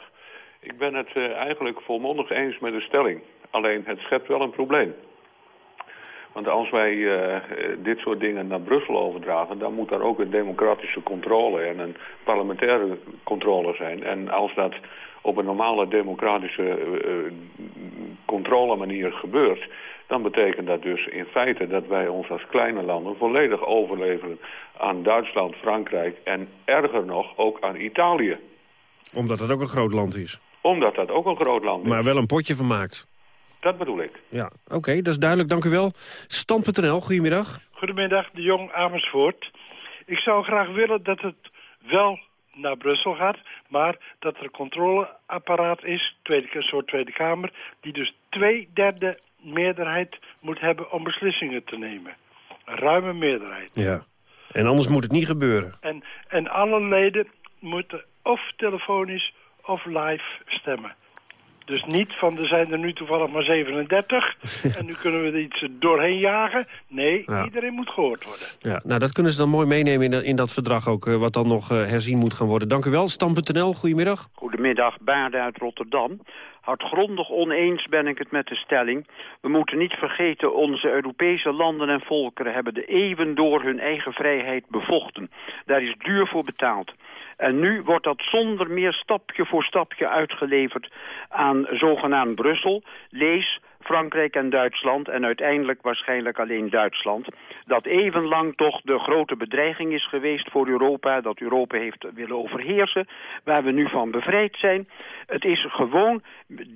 Ik ben het uh, eigenlijk volmondig eens met de stelling. Alleen het schept wel een probleem. Want als wij uh, dit soort dingen naar Brussel overdragen... dan moet daar ook een democratische controle en een parlementaire controle zijn. En als dat op een normale democratische uh, controlemanier gebeurt... dan betekent dat dus in feite dat wij ons als kleine landen volledig overleveren aan Duitsland, Frankrijk en erger nog ook aan Italië. Omdat dat ook een groot land is. Omdat dat ook een groot land is. Maar wel een potje van maakt. Dat bedoel ik. Ja, oké, okay, dat is duidelijk. Dank u wel. Stam.nl, goedemiddag. Goedemiddag, de Jong Amersfoort. Ik zou graag willen dat het wel naar Brussel gaat, maar dat er een controleapparaat is, tweede, een soort Tweede Kamer, die dus twee derde meerderheid moet hebben om beslissingen te nemen. Een ruime meerderheid. Ja, en anders moet het niet gebeuren. En, en alle leden moeten of telefonisch of live stemmen. Dus niet van er zijn er nu toevallig maar 37 en nu kunnen we er iets doorheen jagen. Nee, Ja. iedereen moet gehoord worden. Ja, nou, dat kunnen ze dan mooi meenemen in, dat- in dat verdrag ook, eh, wat dan nog eh, herzien moet gaan worden. Dank u wel, Stam.nl, goedemiddag. Goedemiddag, Baarden uit Rotterdam. Hardgrondig oneens ben ik het met de stelling. We moeten niet vergeten, onze Europese landen en volkeren hebben de eeuwen door hun eigen vrijheid bevochten. Daar is duur voor betaald. En nu wordt dat zonder meer stapje voor stapje uitgeleverd aan zogenaamd Brussel. Lees Frankrijk en Duitsland en uiteindelijk waarschijnlijk alleen Duitsland. Dat evenlang toch de grote bedreiging is geweest voor Europa. Dat Europa heeft willen overheersen. Waar we nu van bevrijd zijn. Het is gewoon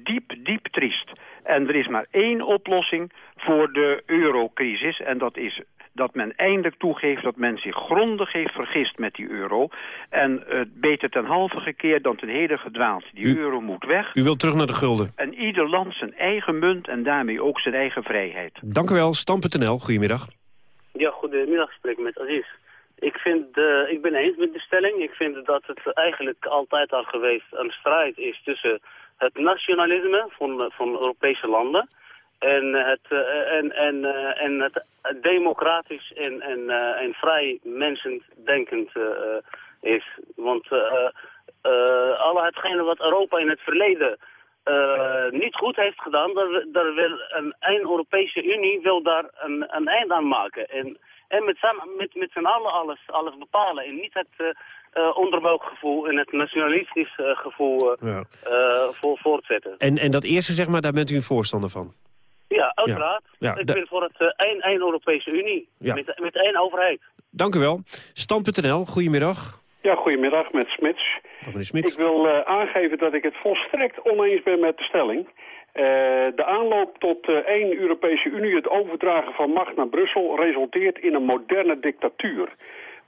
diep, diep triest. En er is maar één oplossing voor de eurocrisis. En dat is dat men eindelijk toegeeft dat men zich grondig heeft vergist met die euro. En uh, beter ten halve gekeerd dan ten hele gedwaald. Die U- euro moet weg. U wilt terug naar de gulden. En ieder land zijn eigen munt en daarmee ook zijn eigen vrijheid. Dank u wel, Stam.nl, goedemiddag. Ja, goedemiddag, ik spreek met Aziz. Ik, vind, eh, ik ben eens met de stelling. Ik vind dat het eigenlijk altijd al geweest een strijd is tussen het nationalisme van, van Europese landen en het, eh, en, en, eh, en het democratisch en, en, eh, en vrij mensendenkend is. Want alle hetgene wat Europa in het verleden eh, niet goed heeft gedaan, daar, daar wil een, een Europese Unie wil daar een, een eind aan maken. En, en met, samen, met, met z'n allen alles, alles bepalen. En niet het onderbuikgevoel en het nationalistisch gevoel Ja. voor, voortzetten. En, en dat eerste, zeg maar, daar bent u een voorstander van? Ja, uiteraard. Ja, ik ben voor het eh, één, één Europese Unie. Ja. Met, met één overheid. Dank u wel. Stam.nl, goedemiddag. Ja, goedemiddag met Smits. Ik wil eh, aangeven dat ik het volstrekt oneens ben met de stelling. Eh, de aanloop tot één Europese Unie, het overdragen van macht naar Brussel, resulteert in een moderne dictatuur.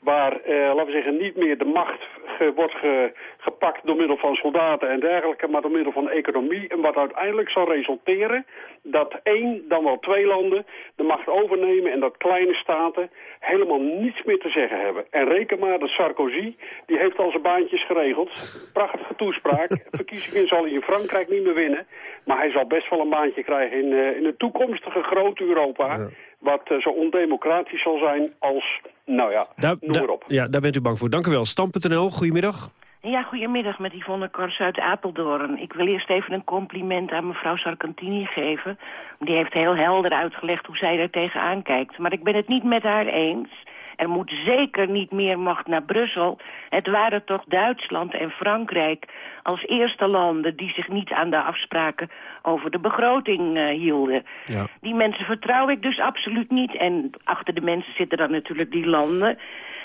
Waar, eh, laten we zeggen, niet meer de macht ge- wordt ge- gepakt door middel van soldaten en dergelijke, maar door middel van economie. En wat uiteindelijk zal resulteren dat één, dan wel twee landen de macht overnemen en dat kleine staten helemaal niets meer te zeggen hebben. En reken maar dat Sarkozy, die heeft al zijn baantjes geregeld. Prachtige toespraak. Verkiezingen zal hij in Frankrijk niet meer winnen. Maar hij zal best wel een baantje krijgen in, eh, in het toekomstige grote Europa. Wat eh, zo ondemocratisch zal zijn als, nou ja, Daar, noem maar op. ja, daar bent u bang voor. Dank u wel. Stam.nl, goedemiddag. Ja, goedemiddag met Yvonne Kors uit Apeldoorn. Ik wil eerst even een compliment aan mevrouw Sargentini geven. Die heeft heel helder uitgelegd hoe zij er tegenaan kijkt. Maar ik ben het niet met haar eens. Er moet zeker niet meer macht naar Brussel. Het waren toch Duitsland en Frankrijk als eerste landen... die zich niet aan de afspraken over de begroting eh, hielden. Ja. Die mensen vertrouw ik dus absoluut niet. En achter de mensen zitten dan natuurlijk die landen.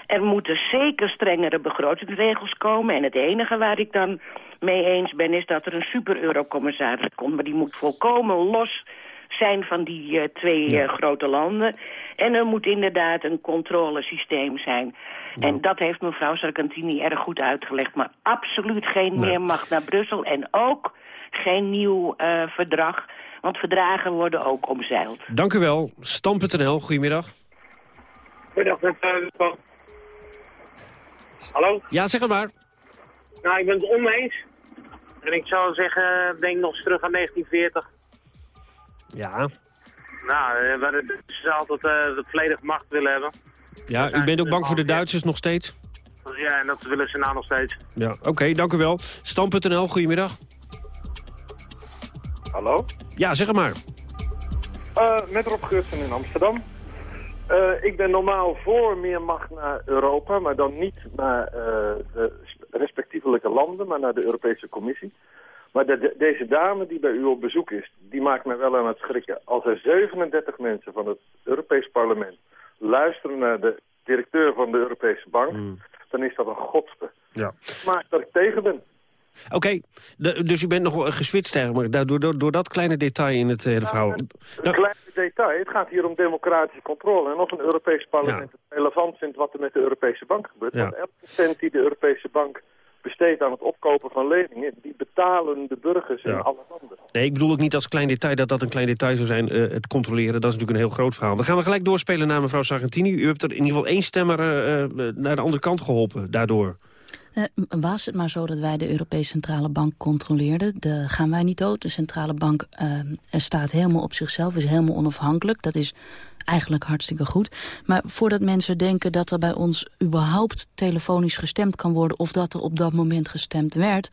Er moeten zeker strengere begrotingsregels komen. En het enige waar ik dan mee eens ben... is dat er een super-eurocommissaris komt. Maar die moet volkomen los zijn van die eh, twee eh, grote landen. En er moet inderdaad een controlesysteem zijn. En dat heeft mevrouw Sargentini erg goed uitgelegd. Maar absoluut geen Nee. meer macht naar Brussel. En ook geen nieuw eh, verdrag. Want verdragen worden ook omzeild. Dank u wel. Stam.nl, goedemiddag. Goedendag, met uh, Hallo? Ja, zeg het maar. Nou, ik ben het oneens. En ik zou zeggen, denk nog eens terug aan 1940. Ja, Nou, eh, waar de Duitsers altijd eh, de volledige macht willen hebben. ja u bent ook bang voor de Duitsers nog steeds? Dus ja, en dat willen ze nou nog steeds. Ja, oké, dank u wel. Stam.nl, goedemiddag. Hallo? Ja, zeg het maar. Eh, met Rob Gutsen in Amsterdam. Eh, ik ben normaal voor meer macht naar Europa, maar dan niet naar eh, de respectievelijke landen, maar naar de Europese Commissie. Maar de- de- deze dame die bij u op bezoek is, die maakt mij wel aan het schrikken. Als er 37 mensen van het Europees Parlement luisteren naar de directeur van de Europese Bank, dan is dat een godste. Ja. Maar dat ik tegen ben. Oké, dus u bent nog wel geswitst eigenlijk, maar door, door, door dat kleine detail in het hele verhaal. Een klein detail. Het gaat hier om democratische controle. En of een Europees parlement het relevant vindt wat er met de Europese bank gebeurt. Ja. Want elke cent die de Europese bank besteedt aan het opkopen van leningen... die betalen de burgers in alle landen. Nee, ik bedoel ook niet als klein detail dat dat een klein detail zou zijn, eh, het controleren. Dat is natuurlijk een heel groot verhaal. We gaan we gelijk doorspelen naar mevrouw Sargentini. U hebt er in ieder geval één stemmer eh, eh, naar de andere kant geholpen daardoor. Uh, was het maar zo dat wij de Europese Centrale Bank controleerden. Daar gaan wij niet dood. De Centrale Bank uh, staat helemaal op zichzelf, is helemaal onafhankelijk. Dat is eigenlijk hartstikke goed. Maar voordat mensen denken dat er bij ons überhaupt telefonisch gestemd kan worden... of dat er op dat moment gestemd werd...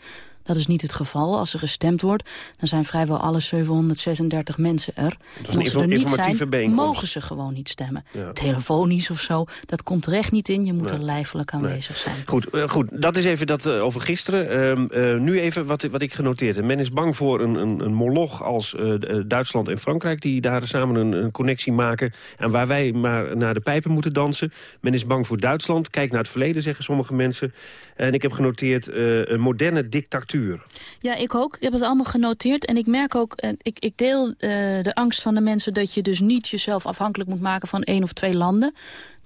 Dat is niet het geval. Als er gestemd wordt, dan zijn vrijwel alle 736 mensen er. Dat is een er niet zijn, bijeenkomst. mogen ze gewoon niet stemmen. Telefonisch of zo, dat komt er echt niet in. Je moet er lijfelijk aanwezig zijn. Goed, uh, goed, dat is even dat uh, over gisteren. Uh, nu even wat, wat ik genoteerd heb. Men is bang voor een, een, een moloch als Duitsland en Frankrijk... die daar samen een, een, connectie maken... en waar wij maar naar de pijpen moeten dansen. Men is bang voor Duitsland. Kijk naar het verleden, zeggen sommige mensen. En ik heb genoteerd een moderne dictatuur ja, ik ook. Ik heb het allemaal genoteerd. En ik merk ook, uh, ik, ik deel uh, de angst van de mensen... dat je dus niet jezelf afhankelijk moet maken van één of twee landen.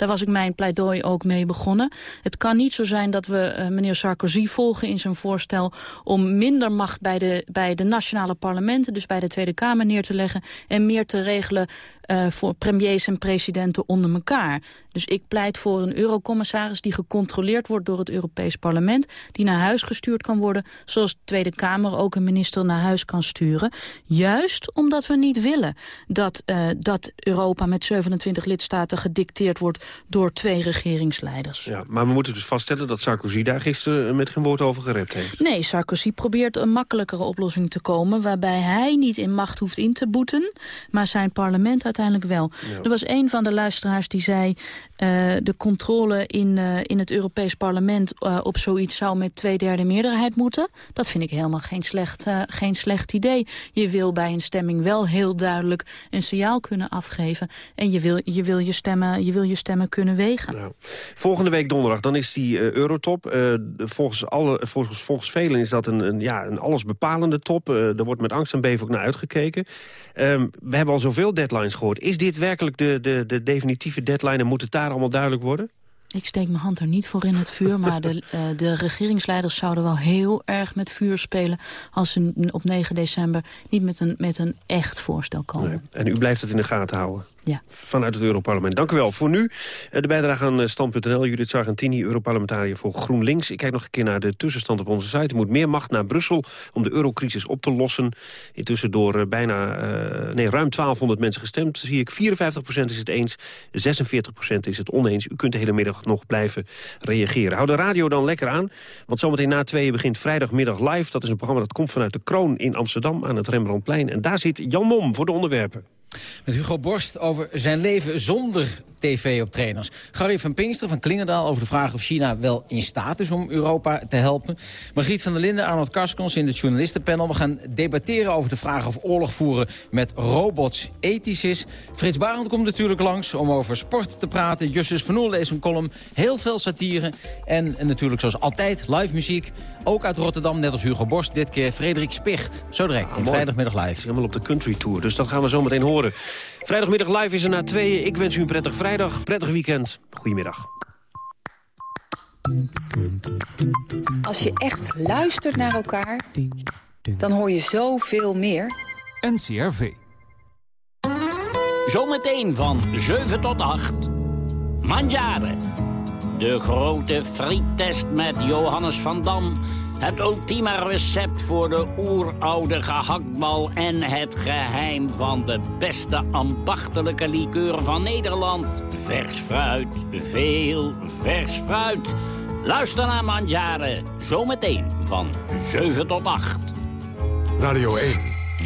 Daar was ik mijn pleidooi ook mee begonnen. Het kan niet zo zijn dat we uh, meneer Sarkozy volgen in zijn voorstel... om minder macht bij de, bij de nationale parlementen, dus bij de Tweede Kamer neer te leggen... en meer te regelen uh, voor premiers en presidenten onder elkaar. Dus ik pleit voor een eurocommissaris die gecontroleerd wordt door het Europees Parlement... die naar huis gestuurd kan worden, zoals de Tweede Kamer ook een minister naar huis kan sturen. Juist omdat we niet willen dat, uh, dat Europa met 27 lidstaten gedicteerd wordt door twee regeringsleiders. Ja, maar we moeten dus vaststellen dat Sarkozy daar gisteren met geen woord over gerept heeft. Nee, Sarkozy probeert een makkelijkere oplossing te komen... waarbij hij niet in macht hoeft in te boeten, maar zijn parlement uiteindelijk wel. Ja. Er was een van de luisteraars die zei... Uh, de controle in, uh, in het Europees parlement uh, op zoiets zou met twee derde meerderheid moeten. Dat vind ik helemaal geen slecht, geen slecht idee. Je wil bij een stemming wel heel duidelijk een signaal kunnen afgeven. En je wil je, wil je, stemmen, je, wil je stemmen kunnen wegen. Nou, volgende week donderdag, dan is die uh, Eurotop. Uh, volgens, alle, volgens, volgens velen is dat een, een, ja, een allesbepalende top. Uh, er wordt met angst en beven ook naar uitgekeken. Um, we hebben al zoveel deadlines gehoord. Is dit werkelijk de, de, de definitieve deadline en moet het daar allemaal duidelijk worden? Ik steek mijn hand er niet voor in het vuur, maar de, uh, de regeringsleiders zouden wel heel erg met vuur spelen als ze op 9 december niet met een, met een echt voorstel komen. Nee. En u blijft het in de gaten houden? Ja. Vanuit het Europarlement. Dank u wel. Voor nu de bijdrage aan Stand.nl. Judith Sargentini, Europarlementariër voor GroenLinks. Ik kijk nog een keer naar de tussenstand op onze site. Er moet meer macht naar Brussel om de eurocrisis op te lossen. Intussen door bijna, uh, nee, ruim 1200 mensen gestemd. Zie ik 54% is het eens, 46% is het oneens. U kunt de hele middag nog blijven reageren. Hou de radio dan lekker aan, want zometeen na tweeën begint vrijdagmiddag live. Dat is een programma dat komt vanuit de Kroon in Amsterdam aan het Rembrandtplein. En daar zit Jan Mom voor de onderwerpen. Met Hugo Borst over zijn leven zonder tv-optreders. Gary van Pinkster van Klingendaal over de vraag of China wel in staat is om Europa te helpen. Margriet van der Linden, Arnold Karskens in het journalistenpanel. We gaan debatteren over de vraag of oorlog voeren met robots ethisch is. Frits Barend komt natuurlijk langs om over sport te praten. Justus van Oel leest een column, heel veel satire. En, en natuurlijk zoals altijd live muziek. Ook uit Rotterdam, net als Hugo Borst. Dit keer Frederik Spicht. Zo direct, in vrijdagmiddag live. Helemaal op de country tour, dus dat gaan we zo meteen horen. Vrijdagmiddag live is er na tweeën. Ik wens u een prettig vrijdag, prettig weekend. Goedemiddag. Als je echt luistert naar elkaar, dan hoor je zoveel meer. NCRV. Zometeen van 7 tot 8. Mandjaren. De grote friettest met Johannes van Dam het ultieme recept voor de oeroude gehaktbal... en het geheim van de beste ambachtelijke liqueur van Nederland. Vers fruit, veel vers fruit. Luister naar Mandjaren, zometeen van 7 tot 8. Radio 1,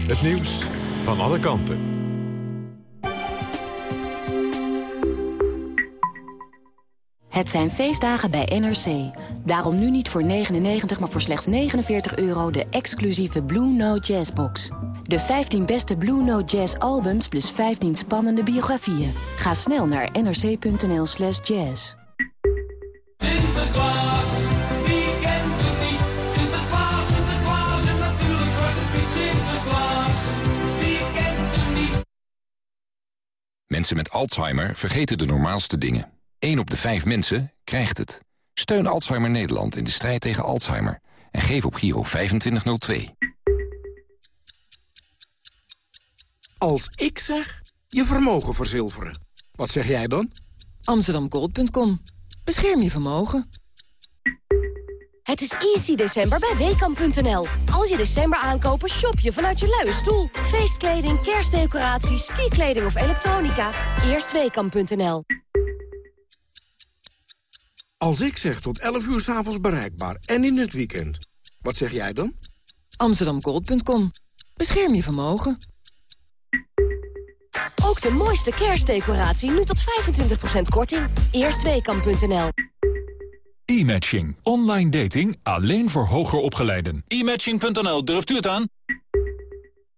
het nieuws van alle kanten. Het zijn feestdagen bij NRC. Daarom nu niet voor 99, maar voor slechts 49 euro de exclusieve Blue Note Jazz box. De 15 beste Blue Note Jazz albums plus 15 spannende biografieën. Ga snel naar nrc.nl slash jazz. Sinterklaas, wie kent het niet? Sinterklaas, Sinterklaas en natuurlijk Zwarte Piet Sinterklaas. Wie kent het niet? Mensen met Alzheimer vergeten de normaalste dingen. 1 op de 5 mensen krijgt het. Steun Alzheimer Nederland in de strijd tegen Alzheimer. En geef op Giro 2502. Als ik zeg, je vermogen verzilveren. Wat zeg jij dan? Amsterdamgold.com. Bescherm je vermogen. Het is easy december bij Weekamp.nl. Als je december aankopen, shop je vanuit je luie stoel. Feestkleding, kerstdecoraties, skikleding of elektronica. Eerst Weekamp.nl. Als ik zeg tot 11 uur s'avonds bereikbaar en in het weekend, wat zeg jij dan? Amsterdamgold.com. Bescherm je vermogen. Ook de mooiste kerstdecoratie nu tot 25% korting. Eerst Weekamp.nl. E-matching. Online dating alleen voor hoger opgeleiden. E-matching.nl, durft u het aan?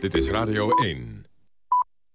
Dit is Radio 1.